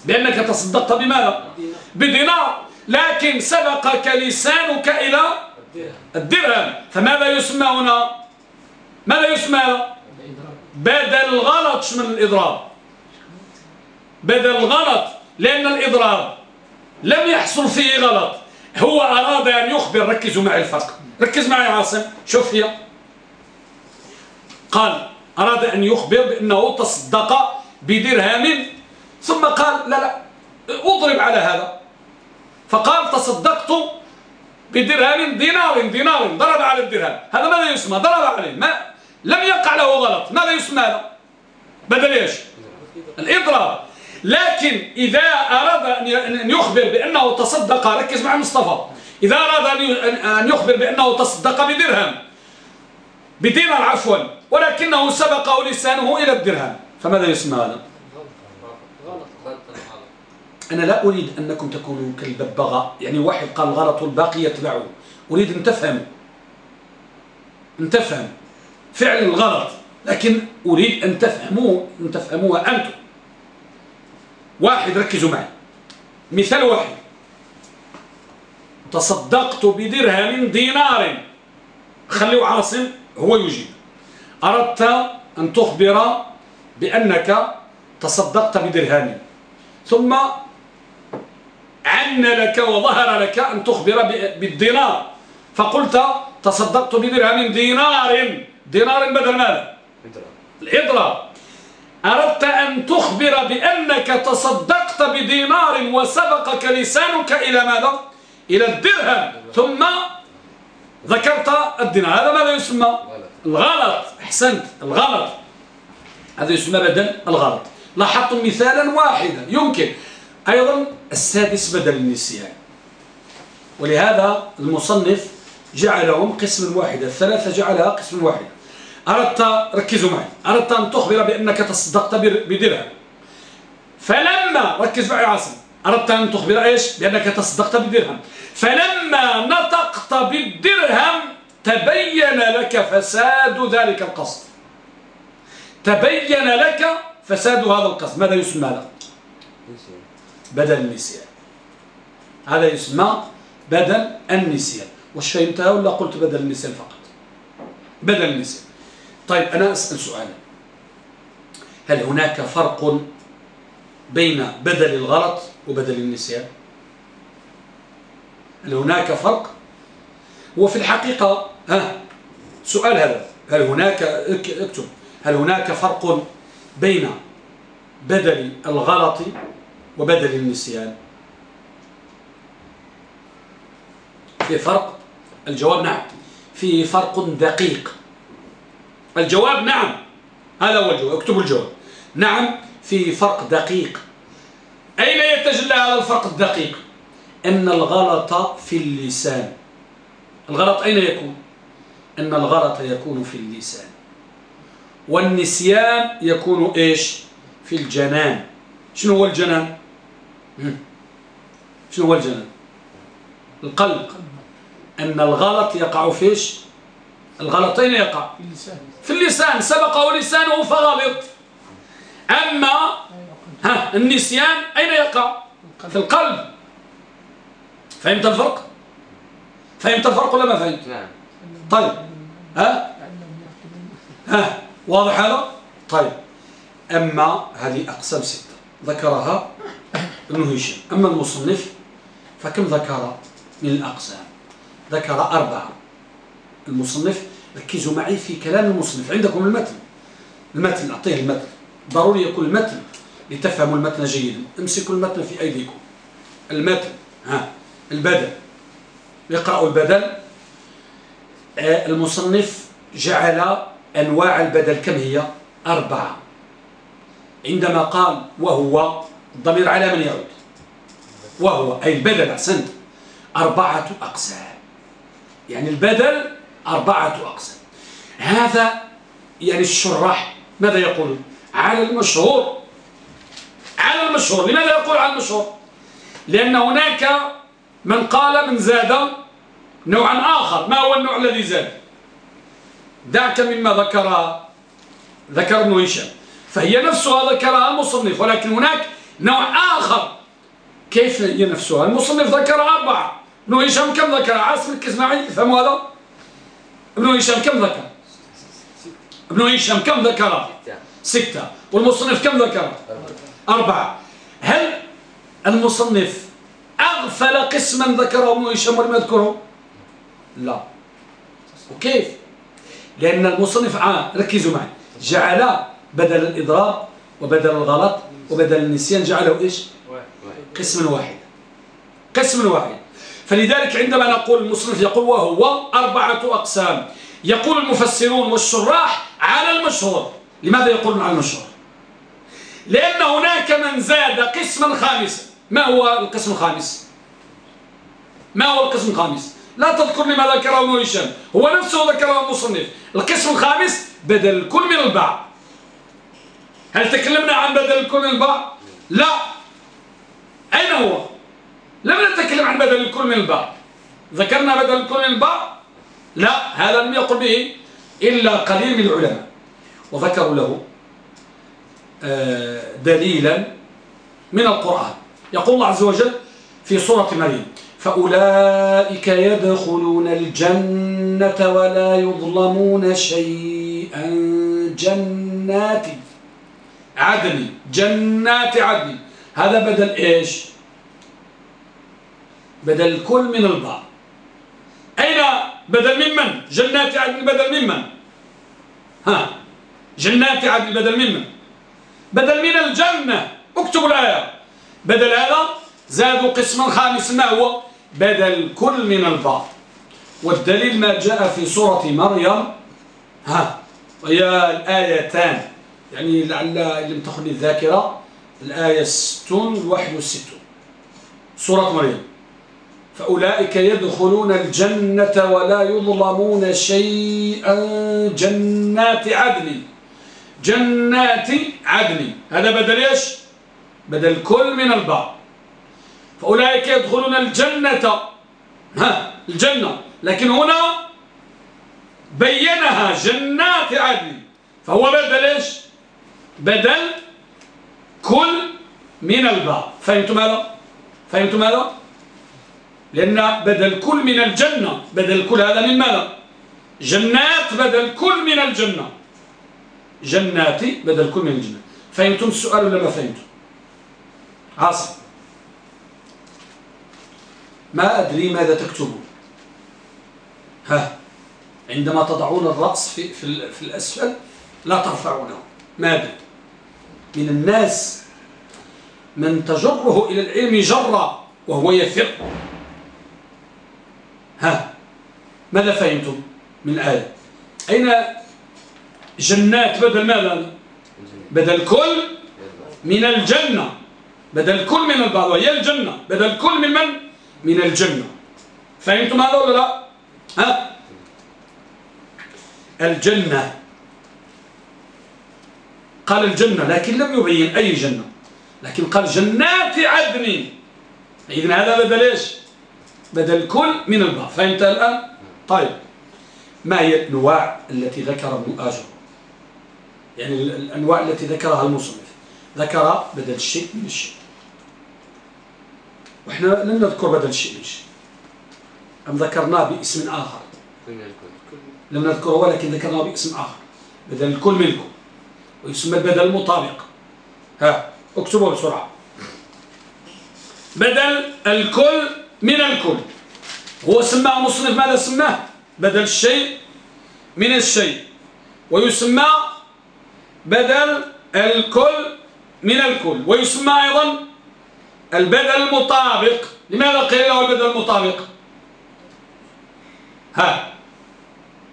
بأنك تصدقت بماذا؟ بدينار. لكن سبقك لسانك إلى الدرهم. فماذا يسمى هنا؟ ماذا يسمى؟ بدل الغلط من الإضراب. بدل الغلط لأن الإضراب لم يحصل فيه غلط. هو أراد أن يخبر ركزوا معي الفرق. ركز معي عاصم شوف هي. قال أراد أن يخبر بأنه تصدق بدرهم. ثم قال لا لا أضرب على هذا. فقال تصدقت بدرهم دينار دينار ضرب على الدرهم. هذا ماذا يسمى؟ ضرب عليه. ما لم يقع له غلط. ماذا يسمى هذا؟ بدل إيش؟ الإضراب. لكن إذا أراد أن يخبر بأنه تصدق ركز مع مصطفى. إذا أراد أن يخبر بأنه تصدق بدرهم. بدينار عفوا. ولكنه سبقه لسانه إلى الدرهم. فماذا يسمى هذا؟ أنا لا أريد أنكم تكونوا كالببغاء. يعني واحد قال غلط والباقي يتبعه. أريد أن تفهموا أن تفهم. فعل الغلط لكن أريد أن تفهموه. أن تفهموها أنتم. واحد ركزوا معي. مثال واحد. تصدقت بدرهم دينار. خلوا عاصم هو يجيب. أردت أن تخبر بأنك تصدقت بدرهم. ثم عن لك وظهر لك أن تخبر بالدينار. فقلت تصدقت بدرهم دينار. دينار بدل ماذا؟ الإضراب أردت أن تخبر بأنك تصدقت بدينار وسبقك لسانك إلى ماذا؟ إلى الدرهم. ثم ذكرت الدينار. هذا ماذا يسمى؟ الغلط. أحسنت. الغلط. هذا يسمى بدل الغلط. لاحظتم مثالا واحدا. يمكن. أيضا السادس بدل النسيان. ولهذا المصنف جعلهم قسم واحدا. الثلاثة جعلها قسم واحدا. أردت ركزوا معي. أردت أن تخبر بأنك تصدقت بدرهم فلما ركز معي عاصم. أردت أن تخبر إيش؟ بأنك تصدقت بدرهم فلما نطقت بالدرهم تبين لك فساد ذلك القصد. تبين لك فساد هذا القصد. ماذا يسمى هذا بدل النسيان. هذا يسمى بدل النسيان. وش فهمتها ولا قلت بدل النسيان فقط؟ بدل النسيان. طيب أنا أسأل سؤالا. هل هناك فرق بين بدل الغلط وبدل النسيان؟ هل هناك فرق؟ وفي الحقيقة ها سؤال هذا. هل هناك اكتب. هل هناك فرق بين بدل الغلط وبدل النسيان؟ في فرق؟ الجواب نعم. في فرق دقيق. الجواب نعم. هذا هو الجواب اكتبوا الجواب. نعم في فرق دقيق. أين يتجلى هذا الفرق الدقيق؟ أن الغلط في اللسان. الغلط أين يكون؟ أن الغلط يكون في اللسان. والنسيان يكون إيش؟ في الجنان. شنو هو الجنان؟ شنو هو الجنان؟ القلب. أن الغلط يقع فيش الغلط أين يقع؟ في اللسان. في اللسان سبقه لسانه فغلط أما ها النسيان أين يقع؟ في القلب. فهمت الفرق؟ فهمت الفرق ولا ما فهمت؟ نعم. طيب. ها؟ ها واضح هذا؟ طيب. أما هذه أقسام ستة. ذكرها ابن هشام. أما المصنف فكم ذكر من الأقسام؟ ذكر أربعة. المصنف ركزوا معي في كلام المصنف عندكم المتن. المتن أعطيه المتن. ضروري يكون المتن لتفهموا المتن جيدا. امسكوا المتن في أيديكم. المتن ها البدل. يقرأوا البدل. آه، المصنف جعل أنواع البدل كم هي؟ أربعة. عندما قال وهو الضمير على من يعود وهو أي البدل أحسنت. أربعة أقسام. يعني البدل أربعة أقسام. هذا يعني الشراح ماذا يقول؟ على المشهور. على المشهور. لماذا يقول على المشهور؟ لأن هناك من قال من زاد نوعا آخر. ما هو النوع الذي زاد؟ دعك مما ذكر ذكر ابن هشام. فهي نفسها ذكرها المصنف ولكن هناك نوع آخر. كيف هي نفسها؟ المصنف ذكر أربعة. ابن هشام كم ذكر؟ عاصم معي فهموا هذا؟ ابن هشام كم ذكر؟ ابن هشام كم ذكر؟ ستة. والمصنف كم ذكر؟ أربعة. هل المصنف أغفل قسما ذكره ابن هشام ولم يذكره؟ لا. وكيف؟ لأن المصنف آه ركزوا معي. جعل بدل الإضراب وبدل الغلط وبدل النسيان جعله إيش؟ قسم واحد قسم واحد فلذلك عندما نقول المصنف يقول وهو أربعة أقسام. يقول المفسرون والشراح على المشهور. لماذا يقولون على المشهور؟ لأن هناك من زاد قسما خامسا. ما هو القسم الخامس؟ ما هو القسم الخامس؟ لا تذكر ما ذكره ابن هشام. هو نفسه ذكره المصنف. القسم الخامس بدل الكل من البعض هل تكلمنا عن بدل الكل من البعض لا. أين هو؟ لم نتكلم عن بدل الكل من البعض ذكرنا بدل الكل من البعض لا هذا لم يقل به إلا قليل من العلماء. وذكروا له آه، دليلا من القرآن. يقول الله عز وجل في سورة مريم فأولئك يدخلون الجنة ولا يظلمون شيئا. جنات عدن جنات عدن. هذا بدل إيش؟ بدل الكل من البعض. أين بدل ممن؟ جنات عدن بدل ممن؟ ها جنات عدن بدل ممن؟ بدل من الجنة. اكتبوا الآية. بدل هذا زادوا قسما خامسا ما هو؟ بدل كل من البعض. والدليل ما جاء في سورة مريم. ها وهي الآيتان. يعني لعل لم تخني الذاكرة. الآية 60 61 سورة مريم. فأولئك يدخلون الجنة ولا يظلمون شيئا. جنات عدن. جنات عدن. هذا بدل إيش؟ بدل كل من البعض فأولئك يدخلون الجنة. ها الجنة. لكن هنا بينها جنات عدن. فهو بدل إيش؟ بدل كل من البعض فهمتم هذا؟ فهمتم هذا؟ لأن بدل كل من الجنة بدل كل هذا من ماذا؟ جنات بدل كل من الجنة. جنات بدل كل من الجنة. فهمتم السؤال ولا ما فهمتم؟ عاصم. ما أدري ماذا تكتبون. ها عندما تضعون الرأس في, في, في الأسفل لا ترفعونه. ماذا من الناس من تجره إلى العلم جرا وهو يفر ها ماذا فهمتم من الآية أين جنات بدل ماذا بدل كل من الجنة. بدل كل من البعض وهي الجنة. بدل كل من من؟ من الجنة. فهمتم هذا ولا لا؟ ها؟ الجنة. قال الجنة لكن لم يبين أي جنة. لكن قال جنات عدن. إذن هذا بدل إيش؟ بدل كل من البعض. فهمت الآن طيب ما هي الأنواع التي ذكر ابن آجر يعني الأنواع التي ذكرها المصنف. ذكر بدل الشيء من الشيء. وإحنا لم نذكر بدل الشيء من الشيء. أم ذكرناه باسم آخر؟ لم نذكره ولكن ذكرناه باسم آخر. بدل الكل من الكل ويسمى البدل المطابق. ها اكتبوا بسرعة. بدل الكل من الكل. هو سماه مصنف ماذا سماه؟ بدل الشيء من الشيء. ويسمى بدل الكل من الكل. ويسمى أيضا البدل المطابق. لماذا قيل له البدل المطابق؟ ها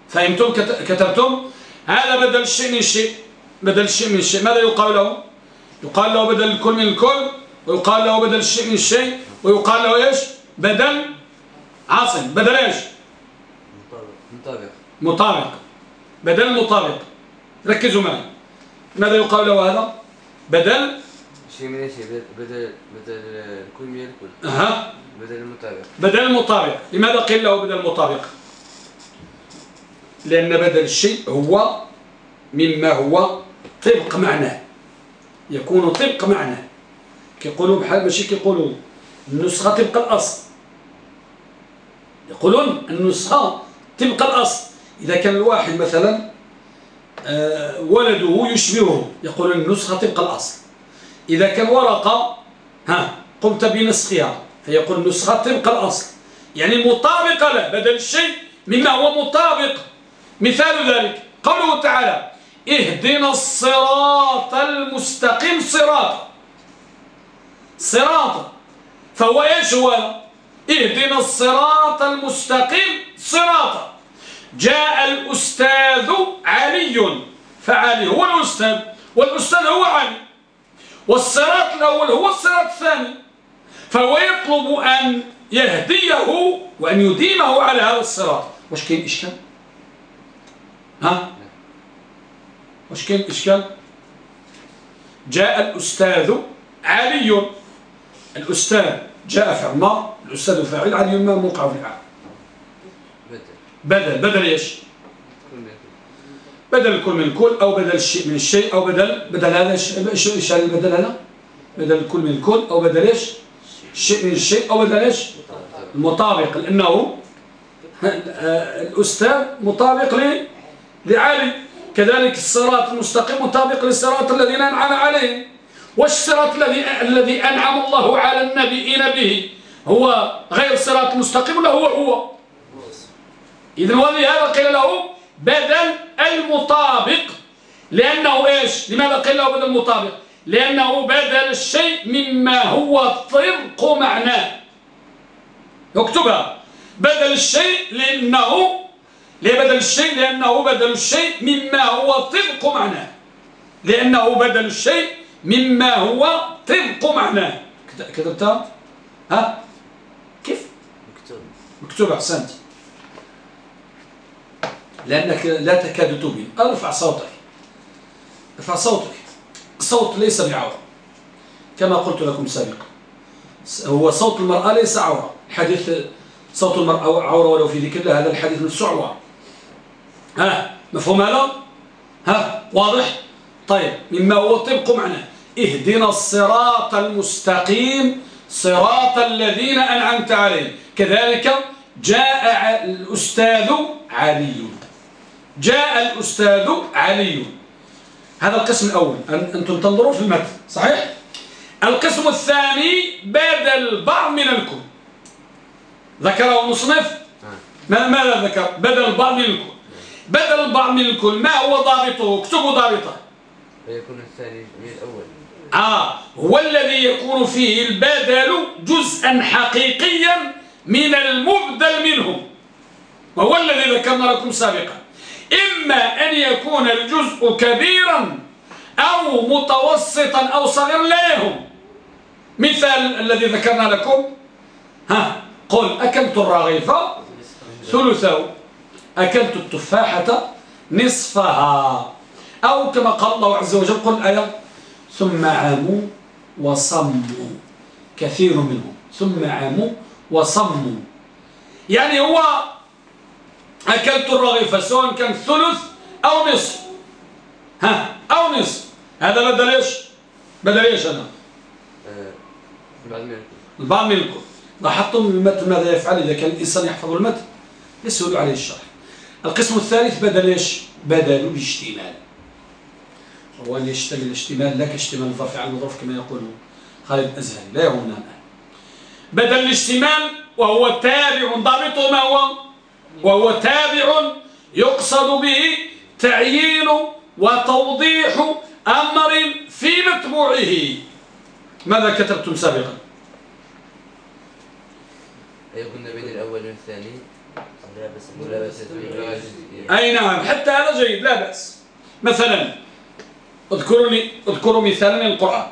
فهمتم؟ كتبتم؟ هذا بدل الشيء من الشيء بدل الشيء من الشيء ماذا يقال له؟ يقال له بدل الكل من الكل ويقال له بدل الشيء من الشيء ويقال له إيش؟ بدل عاصم بدل إيش؟ مطابق. مطابق. بدل مطابق. ركزوا معي. ماذا يقال له هذا؟ بدل شيء من شيء بدل بدل الكل من الكل أها. بدل المطابق بدل المطابق لماذا قيل له بدل المطابق لأن بدل الشيء هو مما هو طبق معناه. يكون طبق معناه. كيقولوا بحال ماشي كيقولوا. النسخة طبق الأصل. يقولون النسخة طبق الأصل. إذا كان الواحد مثلا آه، ولده يشبهه يقول النسخة طبق الأصل. إذا كان ورقة ها قمت بنسخها فيقول النسخة طبق الأصل. يعني مطابقة له بدل الشيء مما هو مطابق. مثال ذلك قوله تعالى اهدنا الصراط المستقيم صراط صراط فهو إيش هو اهدنا الصراط المستقيم صراط جاء الأستاذ علي. فعلي هو الأستاذ والأستاذ هو علي. والصراط الأول هو الصراط الثاني. فهو يطلب أن يهديه وأن يديمه على هذا الصراط. واش كاين إشكال؟ ها؟ واش كاين إشكال؟ جاء الأستاذ علي. الأستاذ جاء فعل ما الأستاذ فاعل علي ما موقع في العام. بدل. بدل إيش؟ بدل الكل من الكل أو بدل الشيء من الشيء أو بدل بدل هذا إيش البدل هذا؟ بدل الكل من الكل أو بدل إيش؟ الشيء من الشيء أو بدل إيش؟ المطابق لأنه الأستاذ مطابق لعلي كذلك الصراط المستقيم مطابق للصراط الذين أنعم عليهم. والصراط الذي الذي أنعم الله على النبيين به هو غير الصراط المستقيم ولا هو هو. إذن ولهذا قيل له بدل المطابق. لأنه إيش؟ لماذا قيل له بدل المطابق؟ لأنه بدل الشيء مما هو طبق معناه. اكتبها. بدل الشيء لأنه ليه بدل الشيء؟ لأنه بدل الشيء مما هو طبق معناه. لأنه بدل الشيء مما هو طبق معناه. كتبتها؟ ها؟ كيف؟ مكتوب. مكتوب أحسنت. لأنك لا تكاد تبين أرفع صوتك. ارفع صوتك. الصوت ليس بعورة. كما قلت لكم سابقا. هو صوت المرأة ليس عورة. حديث صوت المرأة عورة ولو في ذكر هذا الحديث من السعوة ها؟ مفهوم هذا؟ ها؟ واضح؟ طيب. مما هو طبق معناه. اهدنا الصراط المستقيم صراط الذين أنعمت عليهم. كذلك جاء الأستاذ علي. جاء الأستاذ علي. هذا القسم الأول. أنتم تنظرون في المتن صحيح؟ القسم الثاني بدل بعض من الكل. ذكره مصنف؟ ماذا ذكر؟ بدل بعض من الكل. بدل بعض من الكل ما هو ضابطه؟ اكتبوا ضابطه. يكون الثاني من الأول. آه هو الذي يكون فيه البدل جزءا حقيقيا من المبدل منه. وهو الذي ذكرنا لكم سابقا. إما أن يكون الجزء كبيرا أو متوسطا أو صغيرا لا يهم. مثال الذي ذكرنا لكم ها قل أكلت الرغيف ثلثه أكلت التفاحة نصفها أو كما قال الله عز وجل قل الآية ثم عاموا وصموا. كثير منهم. ثم عاموا وصموا. يعني هو أكلت الرغيف سواء كان ثلث أو نصف. ها؟ أو نصف. هذا بدل إيش؟ بدل إيش أنا؟ البعض من الكل لاحظتم المتن ماذا يفعل؟ إذا كان الإنسان يحفظ المتن يسهل عليه الشرح. القسم الثالث بدل إيش؟ بدل الاشتمال. هو أن يشتمل الاشتمال لا كاشتمال الظرف على الظرف كما يقول خالد أزهري لا يهمنا الآن بدل الاشتمال وهو تابع ضابطه ما هو؟ وهو تابع يقصد به تعيين وتوضيح أمر في متبوعه. ماذا كتبتم سابقا؟ يكون بين الأول والثاني؟ أي نعم حتى هذا جيد لا بأس. مثلا اذكروا لي اذكروا مثالا القرآن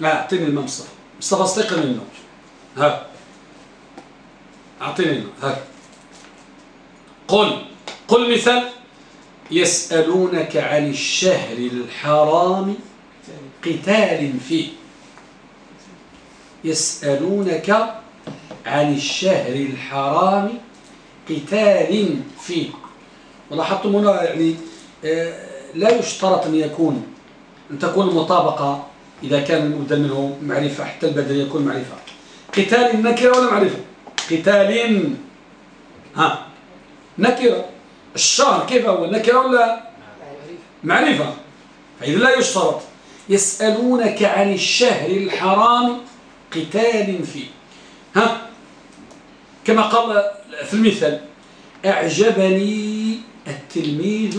لا أعطيني الماء مصطفى مصطفى استيقظ من النوم. ها. أعطيني الماء ها. قل. قل مثال. يسألونك عن الشهر الحرام قتال فيه. يسألونك عن الشهر الحرام قتال فيه. ولاحظتم هنا يعني آه، لا يشترط أن يكون أن تكون المطابقة إذا كان المبدل منه معرفة حتى البدل يكون معرفة. قتال نكرة ولا معرفة؟ قتال ها نكرة. الشهر كيف هو؟ نكرة ولا معرفة؟ فإذا لا يشترط. يسألونك عن الشهر الحرام قتال فيه. ها كما قال في المثال أعجبني التلميذ.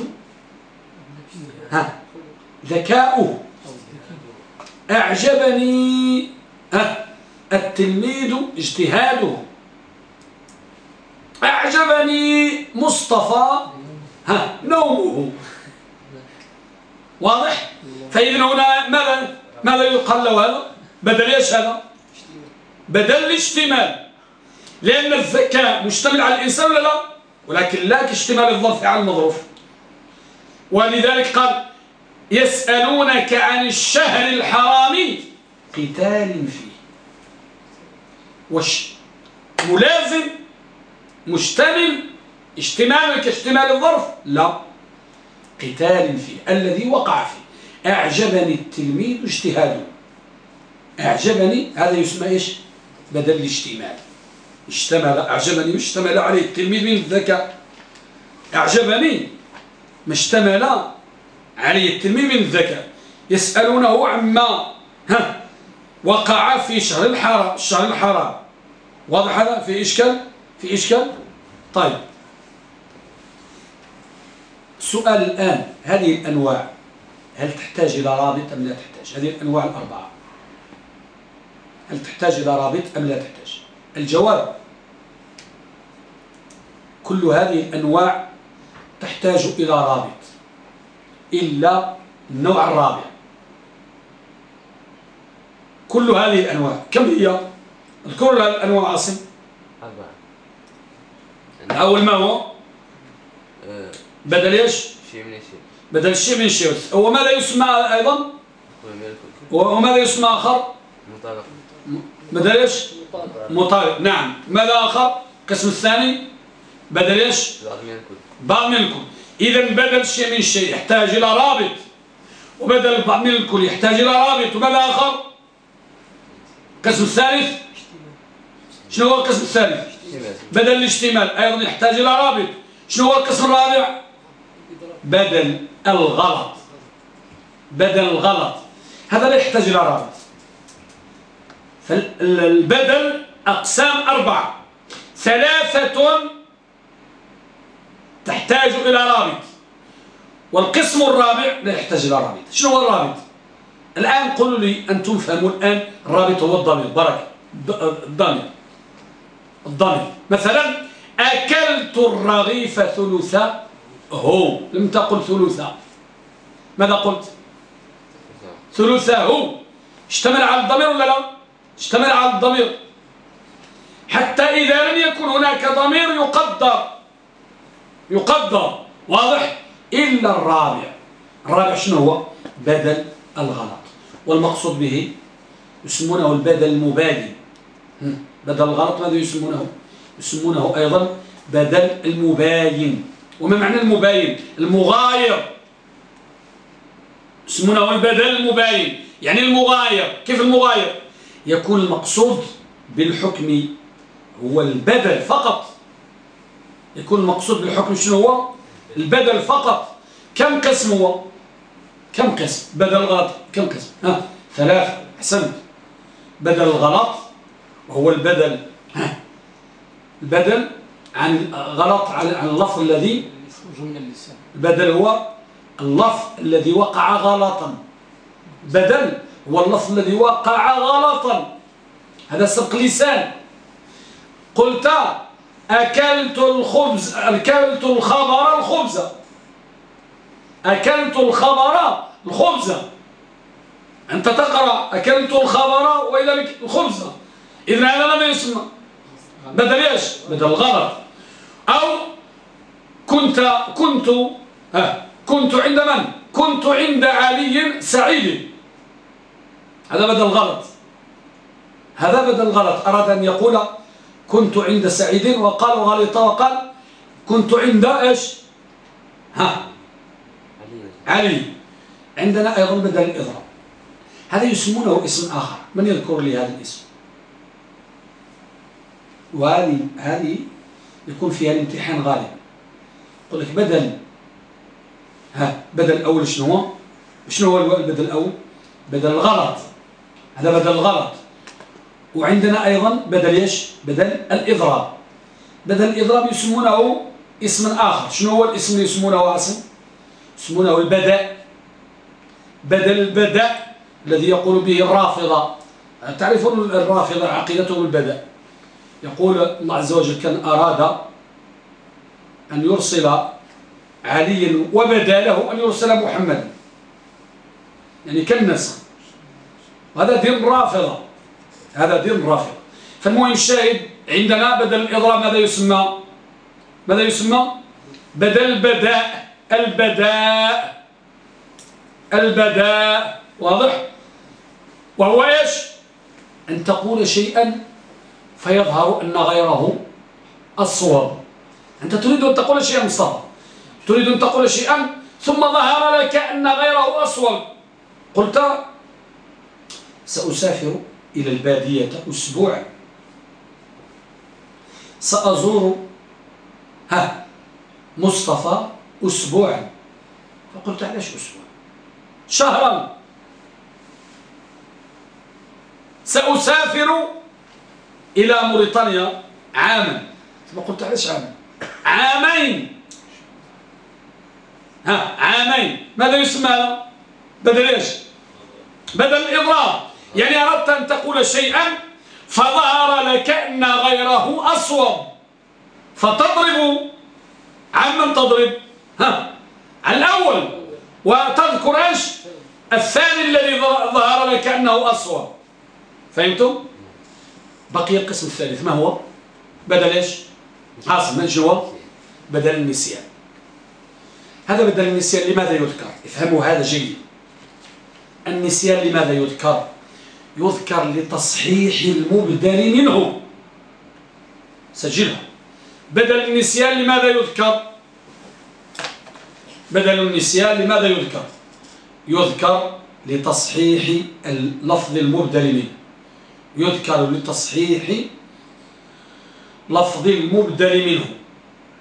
ها ذكاؤه. أعجبني ها التلميذ اجتهاده. أعجبني مصطفى ها نومه. واضح؟ فإذن هنا ماذا ماذا يقال له هذا؟ بدل إيش هذا؟ بدل الاشتمال لأن الذكاء مشتمل على الإنسان ولا لا؟ ولكن لا كاشتمال الظرف على المظروف. ولذلك قال يسألونك عن الشهر الحرام قتال فيه. وش؟ ملازم؟ مشتمل؟ اشتمال كاشتمال الظرف؟ لا. قتال فيه الذي وقع فيه. أعجبني التلميذ اجتهاده. أعجبني هذا يسمى إيش؟ بدل الاشتمال. اشتمل أعجبني اشتمل عليه التلميذ من الذكاء. أعجبني. ما اشتمل. عليه التلميذ من الذكاء يسألونه عما ها وقع في شهر الحرام الشهر الحرام. واضح هذا؟ في إشكال؟ في إشكال؟ طيب. سؤال الآن هذه الأنواع هل تحتاج إلى رابط أم لا تحتاج؟ هذه الأنواع الأربعة. هل تحتاج إلى رابط أم لا تحتاج؟ الجواب كل هذه الأنواع تحتاج إلى رابط. إلا النوع الرابع كل هذه الأنواع كم هي؟ اذكر هذه الأنواع عاصم أربعة الأول ما هو؟ أه، بدل إيش؟ شيء من الشيء بدل الشيء من الشيء هو ماذا يسمى أيضا؟ وماذا يسمى آخر؟ مطابق بدل إيش؟ مطابق نعم ماذا آخر؟ القسم الثاني بدل إيش؟ بعض من الكل بعض من الكل إذا بدل الشيء من الشيء يحتاج إلى رابط. وبدل من الكل يحتاج إلى رابط. وماذا آخر؟ القسم الثالث. شنو هو القسم الثالث؟ بدل الاشتمال أيضا يحتاج إلى رابط. شنو هو القسم الرابع؟ بدل الغلط. بدل الغلط. هذا لا يحتاج إلى رابط. فالبدل أقسام أربعة. ثلاثة تحتاج إلى رابط. والقسم الرابع لا يحتاج إلى رابط. شنو هو الرابط؟ الآن قولوا لي أنتم فهموا الآن الرابط هو الضمير. بركة. الضمير. الضمير. مثلا أكلت الرغيف ثلثا. هو. لم تقل ثلثا. ماذا قلت؟ ثلثه اشتمل على الضمير ولا لا؟ اشتمل على الضمير. حتى إذا لم يكن هناك ضمير يقدر. يقدر واضح؟ إلا الرابع. الرابع شنو هو؟ بدل الغلط. والمقصود به يسمونه البدل المبادل بدل الغلط ماذا يسمونه؟ يسمونه أيضا بدل المباين. وما معنى المباين؟ المغاير. يسمونه البدل المباين. يعني المغاير. كيف المغاير؟ يكون المقصود بالحكم هو البدل فقط. يكون المقصود بالحكم شنو هو؟ البدل فقط. كم قسم هو؟ كم قسم؟ بدل الغلط كم قسم؟ ها؟ ثلاثة. أحسنت بدل الغلط وهو البدل. ها؟ البدل عن غلط عن اللفظ الذي البدل هو اللفظ الذي وقع غلطا. بدل هو اللفظ الذي وقع غلطا. هذا سبق لسان. قلت أكلت الخبز أكلت الخبر الخبز. أكلت الخبر الخبز. أنت تقرأ أكلت الخبر بك الخبز. إذن هذا لما يسمى بدل إيش؟ بدل غلط أو كنت كنت ها كنت عند من؟ كنت عند علي سعيد. هذا بدل غلط هذا بدل غلط أراد أن يقول كنت عند سعيد وقال غلط وقال كنت عند إيش؟ ها؟ علي. عندنا أيضا بدل الإضراب. هذا يسمونه اسم آخر. من يذكر لي هذا الاسم؟ وهذه هذه يكون فيها الامتحان غالبا. يقول لك بدل. ها؟ بدل الأول شنو هو؟ شنو هو البدل الأول؟ بدل الغلط. هذا بدل الغلط. وعندنا أيضا بدل إيش؟ بدل الإضراب. بدل الإضراب يسمونه اسم آخر. شنو هو الاسم اللي يسمونه اسم يسمونه البدأ. بدل البدأ الذي يقول به الرافضة. تعرفون الرافضة عقيدتهم البدأ. يقول الله عز وجل كان أراد أن يرسل علي وبدأ له أن يرسل محمدا. يعني كالنسخ. وهذا دين رافضة. هذا دين رافضة فالمهم الشاهد عندنا بدل الإضراب ماذا يسمى؟ ماذا يسمى؟ بدل البداء. البداء. البداء. واضح؟ وهو إيش؟ أن تقول شيئا فيظهر أن غيره الصواب. أنت تريد أن تقول شيئا مصطفى. تريد أن تقول شيئا ثم ظهر لك أن غيره أصوب قلت سأسافر إلى البادية أسبوع. سأزور ها مصطفى أسبوعا فقلت علاش أسبوع؟ شهرا. سأسافر إلى موريتانيا عاما. ثم قلت علاش عاما؟ عامين. ها عامين. ماذا يسمى؟ هذا بدل إيش؟ بدل الإضرار يعني أردت أن تقول شيئا فظهر لك أن غيره أصوب فتضرب عن من تضرب؟ ها الأول وتذكر إيش؟ الثاني الذي ظهر لك أنه أصوب فهمتم؟ بقي القسم الثالث ما هو؟ بدل إيش؟ عاصم من هو بدل النسيان. هذا بدل النسيان لماذا يذكر؟ افهموا هذا جيد. النسيان لماذا يذكر؟ يذكر لتصحيح المبدل منه. سجلها. بدل النسيان لماذا يذكر؟ بدل النسيان لماذا يذكر؟ يذكر لتصحيح اللفظ المبدل منه. يذكر لتصحيح لفظ المبدل منه.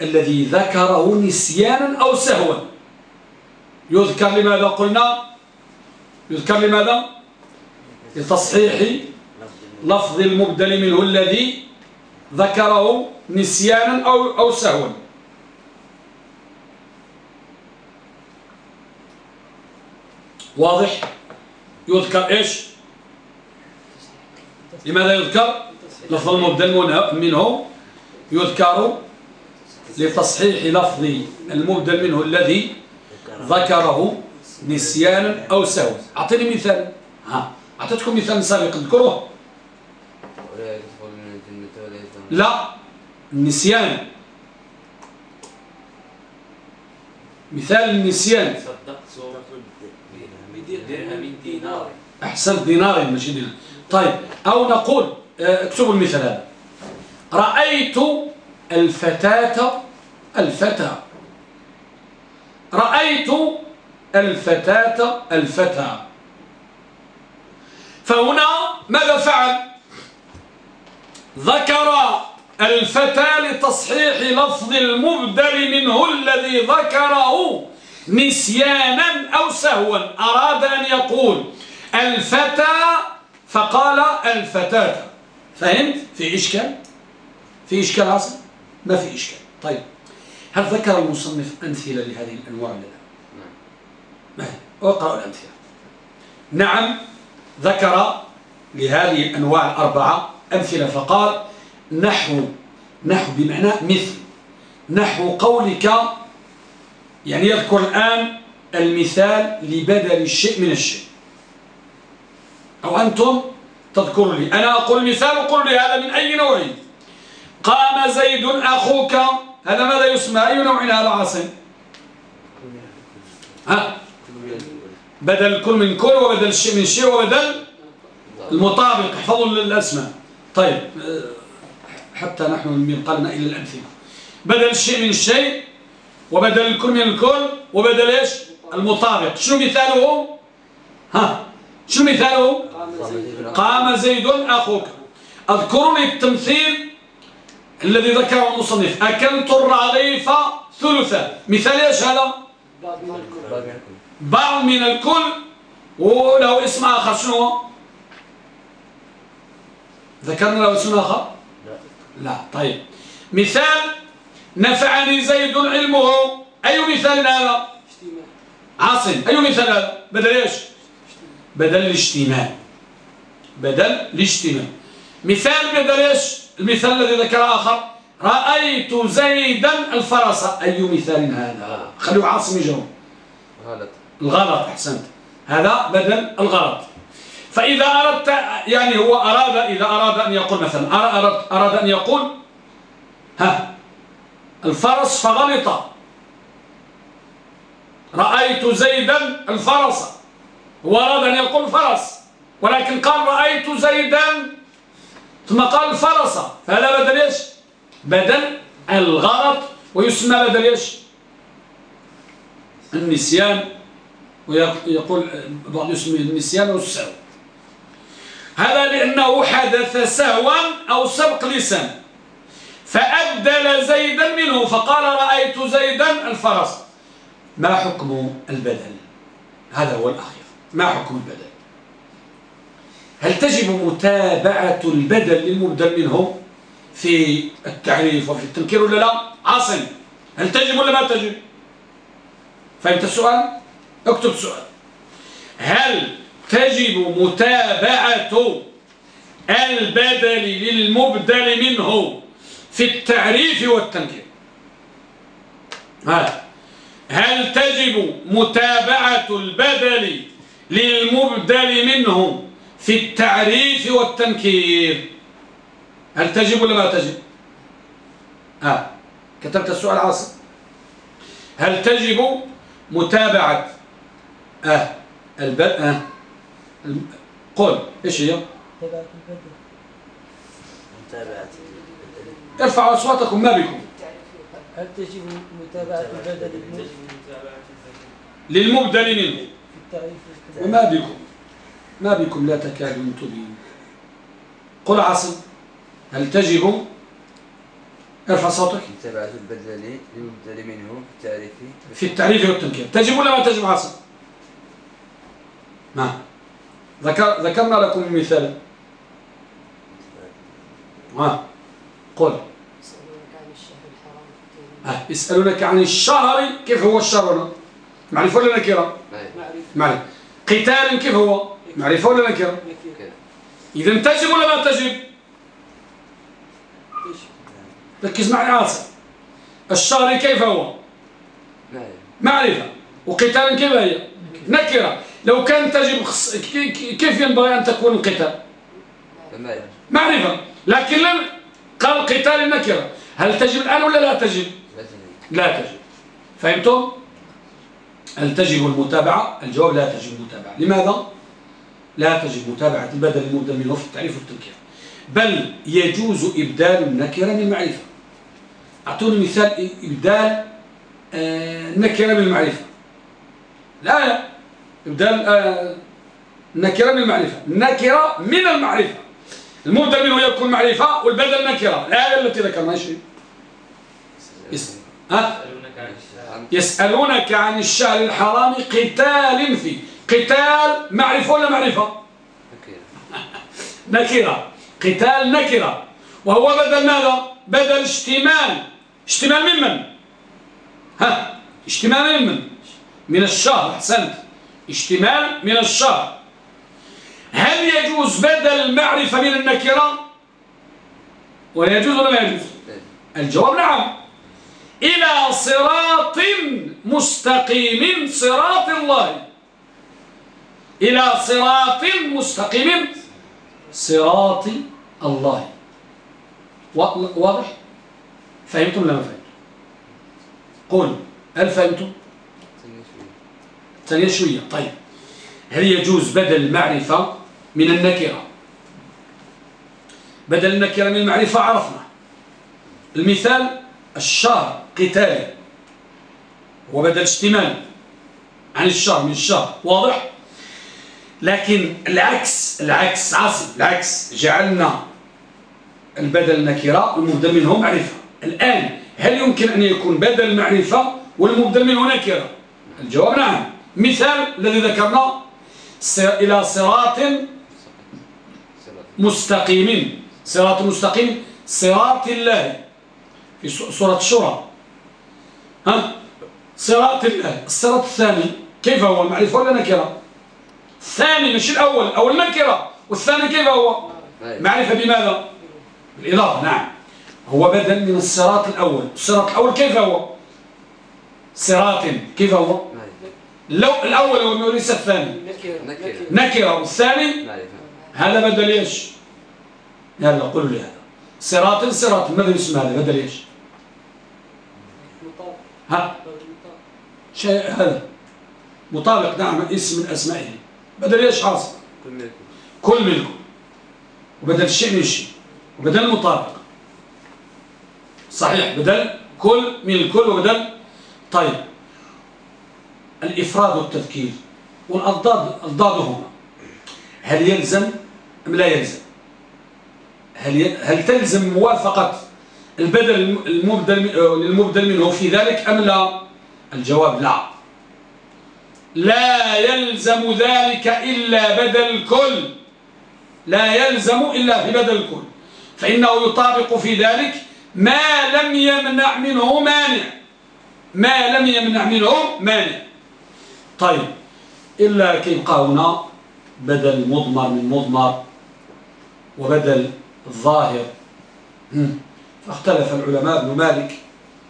الذي ذكره نسيانا أو سهوا. يذكر لماذا قلنا؟ يذكر لماذا؟ لتصحيح لفظ المبدل منه الذي ذكره نسيانا أو, أو سهوا. واضح؟ يذكر إيش؟ لماذا يذكر؟ لفظ المبدل منه يذكر لتصحيح لفظ المبدل منه الذي ذكره نسيانا أو سهوا. أعطيني مثال. ها. أعطيتكم مثال سابق اذكروه. لا النسيان. مثال النسيان. أحسن دينار ماشي دينار طيب أو نقول آه، اكتبوا المثال هذا. رأيت الفتاة الفتى. رأيت الفتاة الفتى. فهنا ماذا فعل ذكر الفتى لتصحيح لفظ المبدل منه الذي ذكره نسيانا أو سهوا أراد أن يقول الفتى فقال الفتاة فهمت؟ في إشكال؟ في إشكال عصر؟ ما في إشكال طيب هل ذكر المصنف أمثلة لهذه الأنواع ولا لا؟ نعم ما هي؟ اقرأوا الأمثلة نعم ذكر لهذه الأنواع الأربعة أمثلة فقال نحو نحو بمعنى مثل. نحو قولك يعني يذكر الآن المثال لبدل الشيء من الشيء. أو أنتم تذكروا لي. أنا أقول مثال وقل لي هذا من أي نوع؟ قام زيد أخوك هذا ماذا يسمى؟ أي نوع؟ هذا عاصم. ها؟ بدل كل من كل وبدل الشيء من شيء وبدل المطابق احفظوا الأسماء طيب حتى نحن من إلى الأمثلة بدل الشيء من الشيء وبدل الكل من الكل وبدل إيش؟ المطابق. شنو مثاله؟ ها؟ شنو مثاله؟ قام زيد. أخوك. أذكرني التمثيل الذي ذكره المصنف. أكلت الرغيف ثلثا. مثال إيش هذا؟ بعض من الكل وله اسم آخر شنو؟ ذكرنا له اسم آخر؟ لا. طيب. مثال نفعني زيد علمه. أي مثال هذا؟ عاصم. أي مثال هذا؟ بدل إيش؟ بدل الاشتمال. بدل الاشتمال. مثال بدل إيش؟ المثال الذي ذكر آخر. رأيت زيدا الفرس. أي مثال هذا؟ خلوا عاصم يجاوب. غلط. الغلط أحسنت. هذا بدل الغلط فإذا أردت يعني هو أراد إذا أراد أن يقول مثلا أراد, أراد أن يقول ها الفرس فغلط. رأيت زيدا الفرس. هو أراد أن يقول فرس ولكن قال رأيت زيدا ثم قال الفرس فهذا بدل إيش؟ بدل الغلط ويسمى بدل إيش؟ النسيان. ويقول بعض يسمي النسيان والسهو. هذا لأنه حدث سهوا أو سبق لسان. فأبدل زيدا منه فقال رأيت زيدا الفرس. ما حكم البدل؟ هذا هو الأخير. ما حكم البدل؟ هل تجب متابعة البدل للمبدل منه في التعريف وفي التنكير ولا لا؟ عاصم هل تجب ولا ما تجب؟ فهمت السؤال؟ اكتب السؤال. هل تجب متابعة البدل للمبدل منه في التعريف والتنكير؟ هل تجب متابعة البدل للمبدل منه في التعريف والتنكير؟ هل تجب ولا ما تجب؟ آه. كتبت السؤال عاصم. هل تجب متابعة آه. الب... آه. قل إيش هي؟ متابعة ارفعوا أصواتكم ما بكم؟ هل تجب متابعة البدل للمبدل منه وما بكم؟ ما بكم لا تكادون تبين. قل عاصم هل تجب؟ ارفع صوتك. متابعة البدل للمبدل منه في التعريف. في التعريف والتنكير. تجب ولا ما تجب عاصم ما ذكر ذكرنا لكم مثال. ها. قل. ها يسألونك عن الشهر كيف هو الشهر؟ معرفة ولا نكرة؟ معرفة. قتال كيف هو؟ معرفة ولا نكرة؟ إذا تجب ولا ما تجب؟ ركز معي عاصم الشهر كيف هو؟ معرفة. وقتال كيف هي؟ نكرة. لو كان تجب كيف ينبغي أن تكون القتال؟ معرفة. لكن لم قال قتال النكرة هل تجب الآن ولا لا تجب؟ لا تجب. فهمتم؟ هل تجب المتابعة؟ الجواب لا تجب المتابعة. لماذا؟ لا تجب متابعة البدل المبدل منه في التعريف والتنكير. بل يجوز إبدال النكرة بالمعرفة. أعطوني مثال إبدال النكرة آه، بالمعرفة لا. إبدال آه، النكرة بالمعرفة النكرة من المعرفة. المبدل منه يكون معرفة والبدل نكرة. الآية التي ذكرنا. شيء يسألونك عن الشهر الحرام قتال فيه قتال معرفة ولا معرفة؟ نكرة. قتال نكرة. وهو بدل ماذا؟ بدل اشتمال. اشتمال من من؟ ها؟ اشتمال من من؟ من الشهر. أحسنت. اشتمال من الشهر هل يجوز بدل المعرفة من النكرة ويجوز ولا ما يجوز؟ الجواب نعم. إلى صراط مستقيم صراط الله. إلى صراط مستقيم صراط الله. واضح؟ فهمتم ولا ما فهمتم؟ قول هل فهمتم؟ ثانية شوية. طيب. هل يجوز بدل المعرفة من النكرة؟ بدل النكرة من المعرفة عرفنا. المثال الشهر قتالي. وبدل اشتمال عن الشهر من الشهر. واضح؟ لكن العكس العكس عاصم العكس. جعلنا البدل نكرة والمبدل منه معرفة. الآن هل يمكن أن يكون بدل معرفة والمبدل منه نكرة؟ الجواب نعم. مثال الذي ذكرنا إلى صراط مستقيم. صراط مستقيم صراط الله. في سورة الشورى. ها؟ صراط الله. الصراط الثاني. كيف هو؟ المعرفة ولا نكرة الثاني مش الأول. أول نكرة والثاني كيف هو؟ معرفة بماذا؟ بالإضافة. نعم. هو بدل من الصراط الأول. الصراط الأول كيف هو؟ صراط. كيف هو؟ لو الأول هو وليس الثاني. نكرة. والثاني؟ هذا بدل إيش؟ يلا قولوا لي هذا. صراط صراط. ماذا اسم هذا. بدل إيش؟ ها؟ شيء هذا. مطابق. نعم. اسم من أسمائه. بدل إيش حاصل؟ كل ملكه وبدل الشيء من الشيء وبدل المطابق صحيح. بدل كل من الكل وبدل. طيب. الإفراد والتذكير والأضداد أضدادهما. هل يلزم أم لا يلزم؟ هل, ي... هل تلزم موافقة البدل المبدل للمبدل منه في ذلك أم لا؟ الجواب لا. لا يلزم ذلك إلا بدل الكل لا يلزم إلا في بدل الكل فإنه يطابق في ذلك ما لم يمنع منه مانع. ما لم يمنع منه مانع. طيب إلا كيبقى هنا بدل مضمر من مضمر وبدل الظاهر. فاختلف العلماء ابن مالك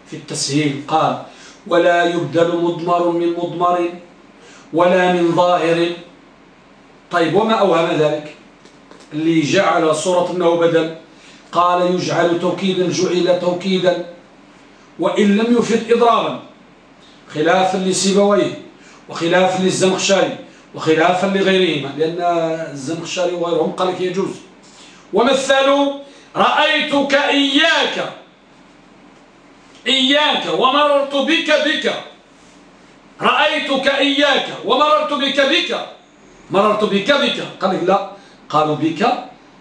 في التسهيل قال ولا يبدل مضمر من مضمر ولا من ظاهر. طيب وما أوهم ذلك؟ اللي جعل صورة أنه بدل. قال يجعل توكيدا جعل توكيدا وإن لم يفد إضرارا خلافا لسيبويه وخلافا للزمخشري وخلافا لغيرهما لأن الزمخشري وغيرهم قال لك يجوز. ومثلوا رأيتك إياك إياك ومررت بك بك. رأيتك إياك ومررت بك بك. مررت بك بك. قال لك لا. قالوا بك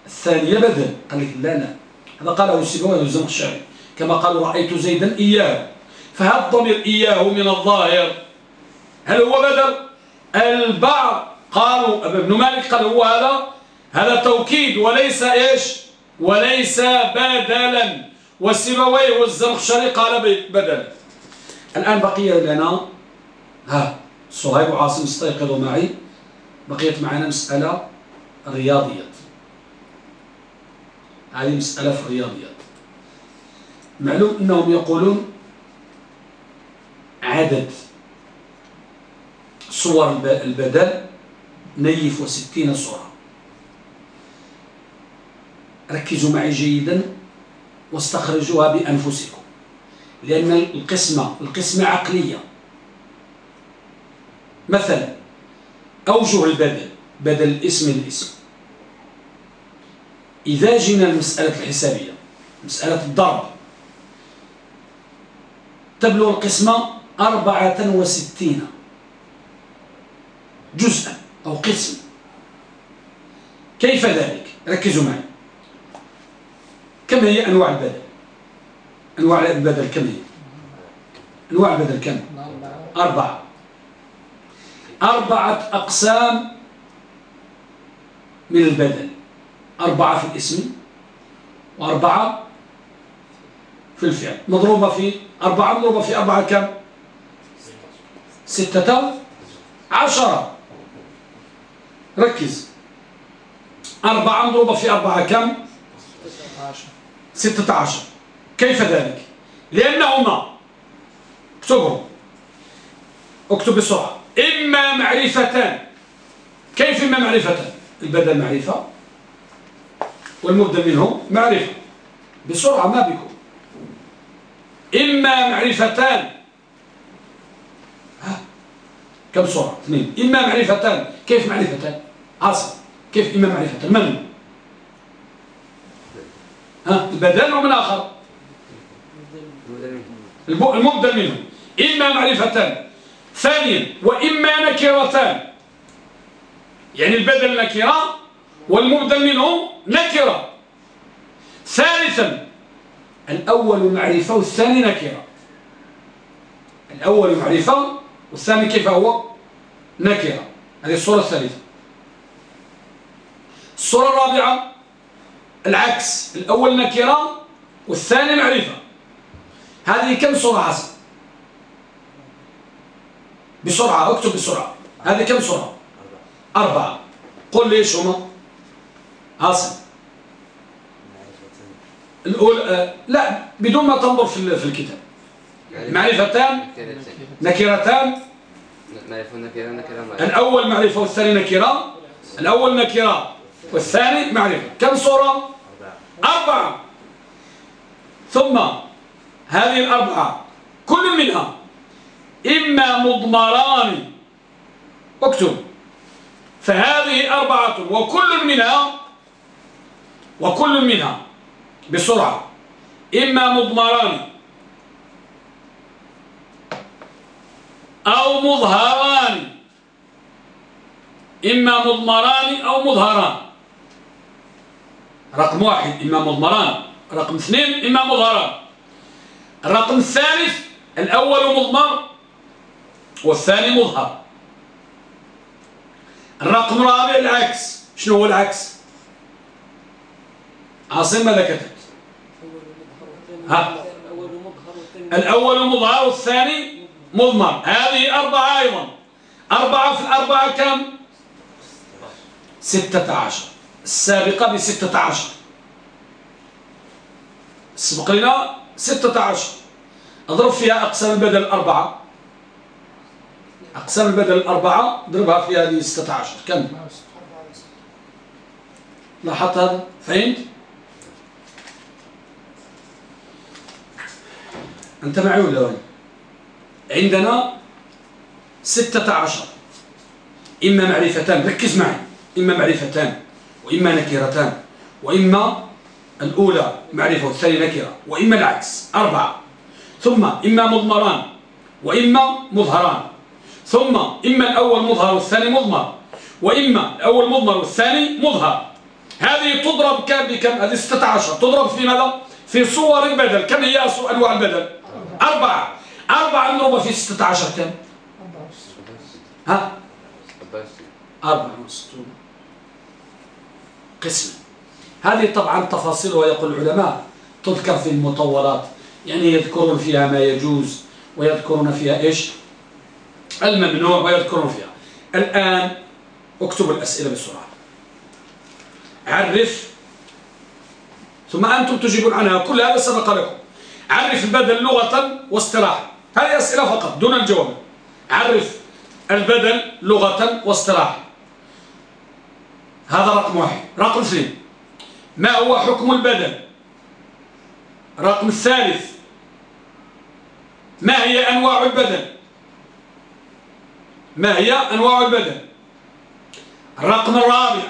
الثانية بدل. قال لك لا لا. هذا قاله السبوي الزمخشري كما قالوا رأيت زيدا إياه. فهل الضمير إياه من الظاهر. هل هو بدل البعض قالوا ابن مالك قال هو هذا؟ هذا توكيد وليس إيش؟ وليس بدلا. والسبوي والزمخشري قال بدلا. الآن بقي لنا ها صهيب وعاصم استيقظوا معي. بقيت معنا مسألة الرياضيات هذه مسألة في الرياضيات معلوم أنهم يقولون عدد. صور البدل نيف وستين صورة. ركزوا معي جيدا واستخرجوها بأنفسكم لأن القسمة القسمة عقلية. مثلا أوجه البدل بدل الاسم الاسم. إذا جينا المسألة الحسابية مسألة الضرب. تبلغ القسمة أربعة وستين. جزءا أو قسم. كيف ذلك؟ ركزوا معي. كم هي أنواع البدل؟ أنواع البدل كم هي؟ أنواع البدل كم؟ أربعة. أربعة أقسام من البدل. أربعة في الاسم وأربعة في الفعل. مضروبة في أربعة مضروبة في أربعة كم؟ ستة عشرة. ركز. أربعة مضروبة في أربعة. كم؟ ستة عشر. كيف ذلك؟ لأنهما اكتبهم. اكتب بسرعة. إما معرفتان كيف إما معرفتان البدل معرفة. والمبدل منه معرفة. بسرعة ما بكم. إما معرفتان ها؟ كم سرعة؟ اثنين. إما معرفتان كيف معرفتان عاصم كيف إما معرفتان من ها؟ البدل ومن آخر المبدل منه إما معرفتان. ثانيا وإما نكرتان. يعني البدل نكرة والمبدل منه نكرة. ثالثا الأول معرفة والثاني نكرة. الأول معرفة والثاني كيف هو؟ نكرة. هذه الصورة الثالثة. الصورة الرابعة العكس الأول نكرة والثاني معرفة. هذه كم صورة حسن؟ بسرعة اكتب بسرعة. هذه كم صورة أربعة. قل لي إيش هما عاصم الأول آه لا بدون ما تنظر في في الكتاب. يعني معرفتان؟ نكرتان؟ معرفة نكرة نكرة. الأول معرفة والثاني نكرة. الأول نكرة. والثاني معرفة. كم صورة أربعة. ثم هذه الأربعة كل منها. إما مضمران. اكتب. فهذه أربعة وكل منها وكل منها بسرعة. إما مضمران. أو مظهران. إما مضمران أو مظهران. رقم واحد إما مضمران رقم اثنين إما مظهران الرقم الثالث الأول مضمر والثاني مظهر. الرقم الرابع العكس. شنو هو العكس؟ عاصم ماذا كتبت؟ ها؟ الأول مظهر والثاني مضمر. هذه أربعة أيضا. أربعة في الأربعة كم؟ ستة عشر. السابقة بستة عشر. السبق لنا ستة عشر. اضرب فيها أقسام البدل أربعة. أقسام البدل الأربعة اضربها في هذه ستة عشر. كم؟ لاحظت هذا؟ فهمت؟ أنت معي ولا عندنا ستة عشر. إما معرفتان ركز معي. إما معرفتان. وإما نكرتان وإما الأولى معرفة والثانية نكرة وإما العكس أربعة. ثم إما مضمران وإما مظهران. ثم إما الأول مظهر والثاني مضمر وإما الأول مضمر والثاني مظهر. هذه تضرب كم بكم؟ هذه 16 تضرب في ماذا؟ في صور البدل. كم هي أنواع البدل؟ أربعة. أربعة نضربها في 16 كم؟ ها؟ أربعة وستون. قسم. هذه طبعا تفاصيل ويقول العلماء. تذكر في المطولات يعني يذكرون فيها ما يجوز ويذكرون فيها إيش؟ الممنوع ويذكرون فيها. الآن اكتب الأسئلة بسرعة. عرف. ثم أنتم تجيبون عنها. كل هذا سبق لكم. عرف البدل لغة واصطلاحا. هذه أسئلة فقط دون الجواب. عرف البدل لغة واصطلاحا. هذا رقم واحد. رقم اثنين ما هو حكم البدل رقم الثالث ما هي أنواع البدل ما هي أنواع البدل الرقم الرابع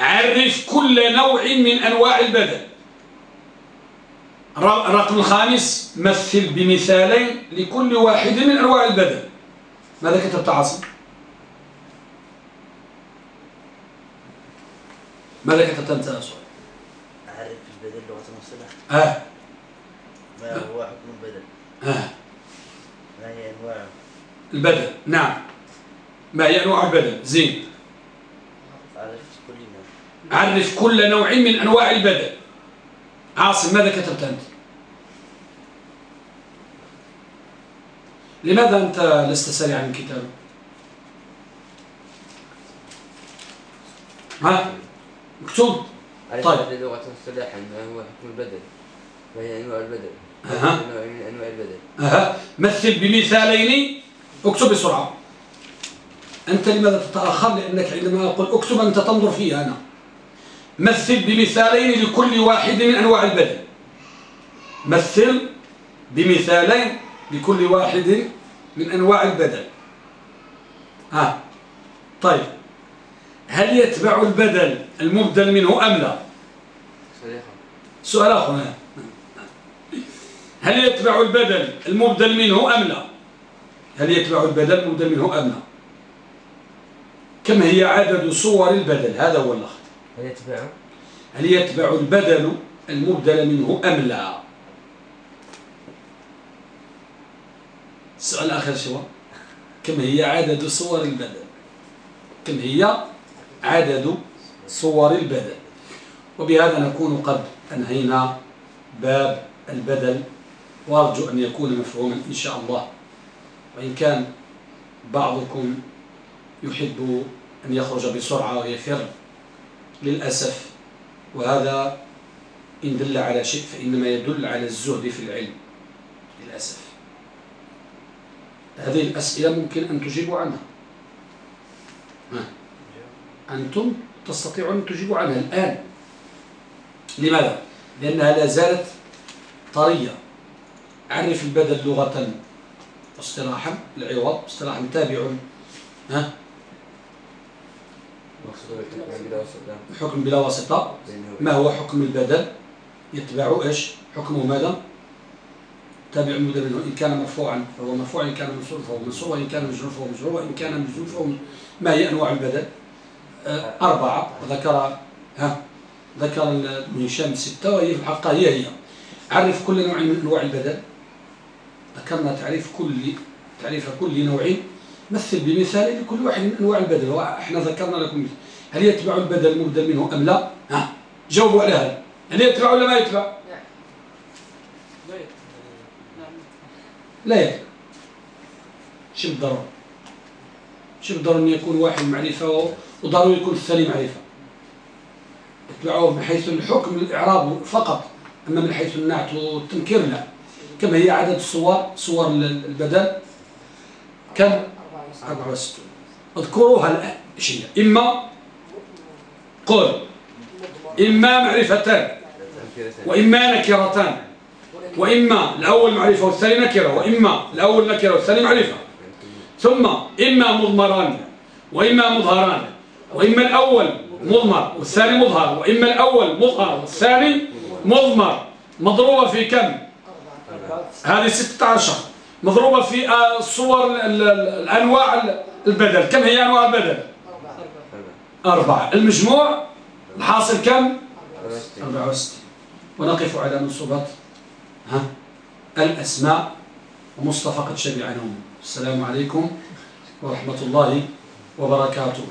عرف كل نوع من أنواع البدل الرقم الخامس مثل بمثالين لكل واحد من أنواع البدل ماذا كتبت عاصم؟ يا سؤال أعرف البدل لغة المصطلح آه ما هو حكم البدل؟ آه ما هي أنواعه البدل. نعم. ما هي أنواع البدل؟ زين. أعرف كل نوع. عرف كل نوع من أنواع البدل. عاصم ماذا كتبت أنت؟ لماذا أنت لست سريعا الكتاب ها؟ مكتوب طيب. لغة اصطلاحا ما هو حكم البدل. ما هي أنواع البدل. أها. من أنواع البدل. أها. مثل بمثالين. اكتب بسرعة. أنت لماذا تتأخر؟ لأنك عندما أقول اكتب أنت تنظر فيه أنا. مثل بمثالين لكل واحد من أنواع البدن مثل بمثالين لكل واحد من أنواع البدن ها. طيب. هل يتبع البدل المبدل منه أم لا؟ سؤال آخر. هل يتبع البدل المبدل منه أم لا؟ هل يتبع البدل المبدل منه أم لا؟ كم هي عدد صور البدل؟ هذا هو الأخر هل يتبعه؟ هل يتبع البدل المبدل منه أم لا؟ السؤال الآخر شو كم هي عدد صور البدل؟ كم هي عدد صور البدل وبهذا نكون قد أنهينا باب البدل. وأرجو أن يكون مفهوما إن شاء الله. وإن كان بعضكم يحب أن يخرج بسرعة ويفر للأسف. وهذا إن دل على شيء فإنما يدل على الزهد في العلم للأسف. هذه الأسئلة ممكن أن تجيبوا عنها. ها. أنتم تستطيعون أن تجيبوا عنها الآن. لماذا؟ لأنها لا زالت طرية. عرف البدل لغة اصطلاحا العوض اصطلاحا تابع. ها؟ حكم بلا واسطة. ما هو حكم البدل؟ يتبع إيش؟ حكمه ماذا؟ تابع منه إن كان مرفوعا فهو مرفوع إن كان منصوبا فهو منصوب وإن كان مجرور فهو مجرور وإن كان مجزوم فهو. ما هي أنواع البدل؟ أربعة ذكر ها ذكر ابن هشام ستة وهي في الحقيقة هي هي. عرف كل نوع من أنواع البدل ذكرنا تعريف كل تعريف كل نوع. مثل بمثال لكل واحد من أنواع البدل وإحنا ذكرنا لكم. هل يتبع البدل المبدل منه أم لا؟ ها جاوبوا على هذا. هل يتبع ولا ما يتبع؟ لا يتبع. شو بالضرورة شو بالضرورة أن يكون واحد معرفة وضروري يكون الثاني معرفة يتبعه من حيث الحكم الإعراب فقط أما من حيث النعت والتنكير لا. كما هي عدد الصور صور البدل. كم؟ 64 اذكروها الآن. هي؟ إما قل إما معرفتان. وإما نكرتان. وإما الأول معرفة والثاني نكرة. وإما الأول نكرة والثاني معرفة. ثم إما مضمران. وإما مظهران. وإما الأول مضمر والثاني مظهر وإما الأول مظهر والثاني مضمر. مضروبة في كم؟ هذه 16 مضروبة في آه، ال- الأنواع البدل. كم هي أنواع البدل؟ أربعة. المجموع الحاصل كم؟ 64 ونقف على منصوبات. ها؟ الأسماء ومصطفى قد شبع السلام عليكم ورحمة الله وبركاته.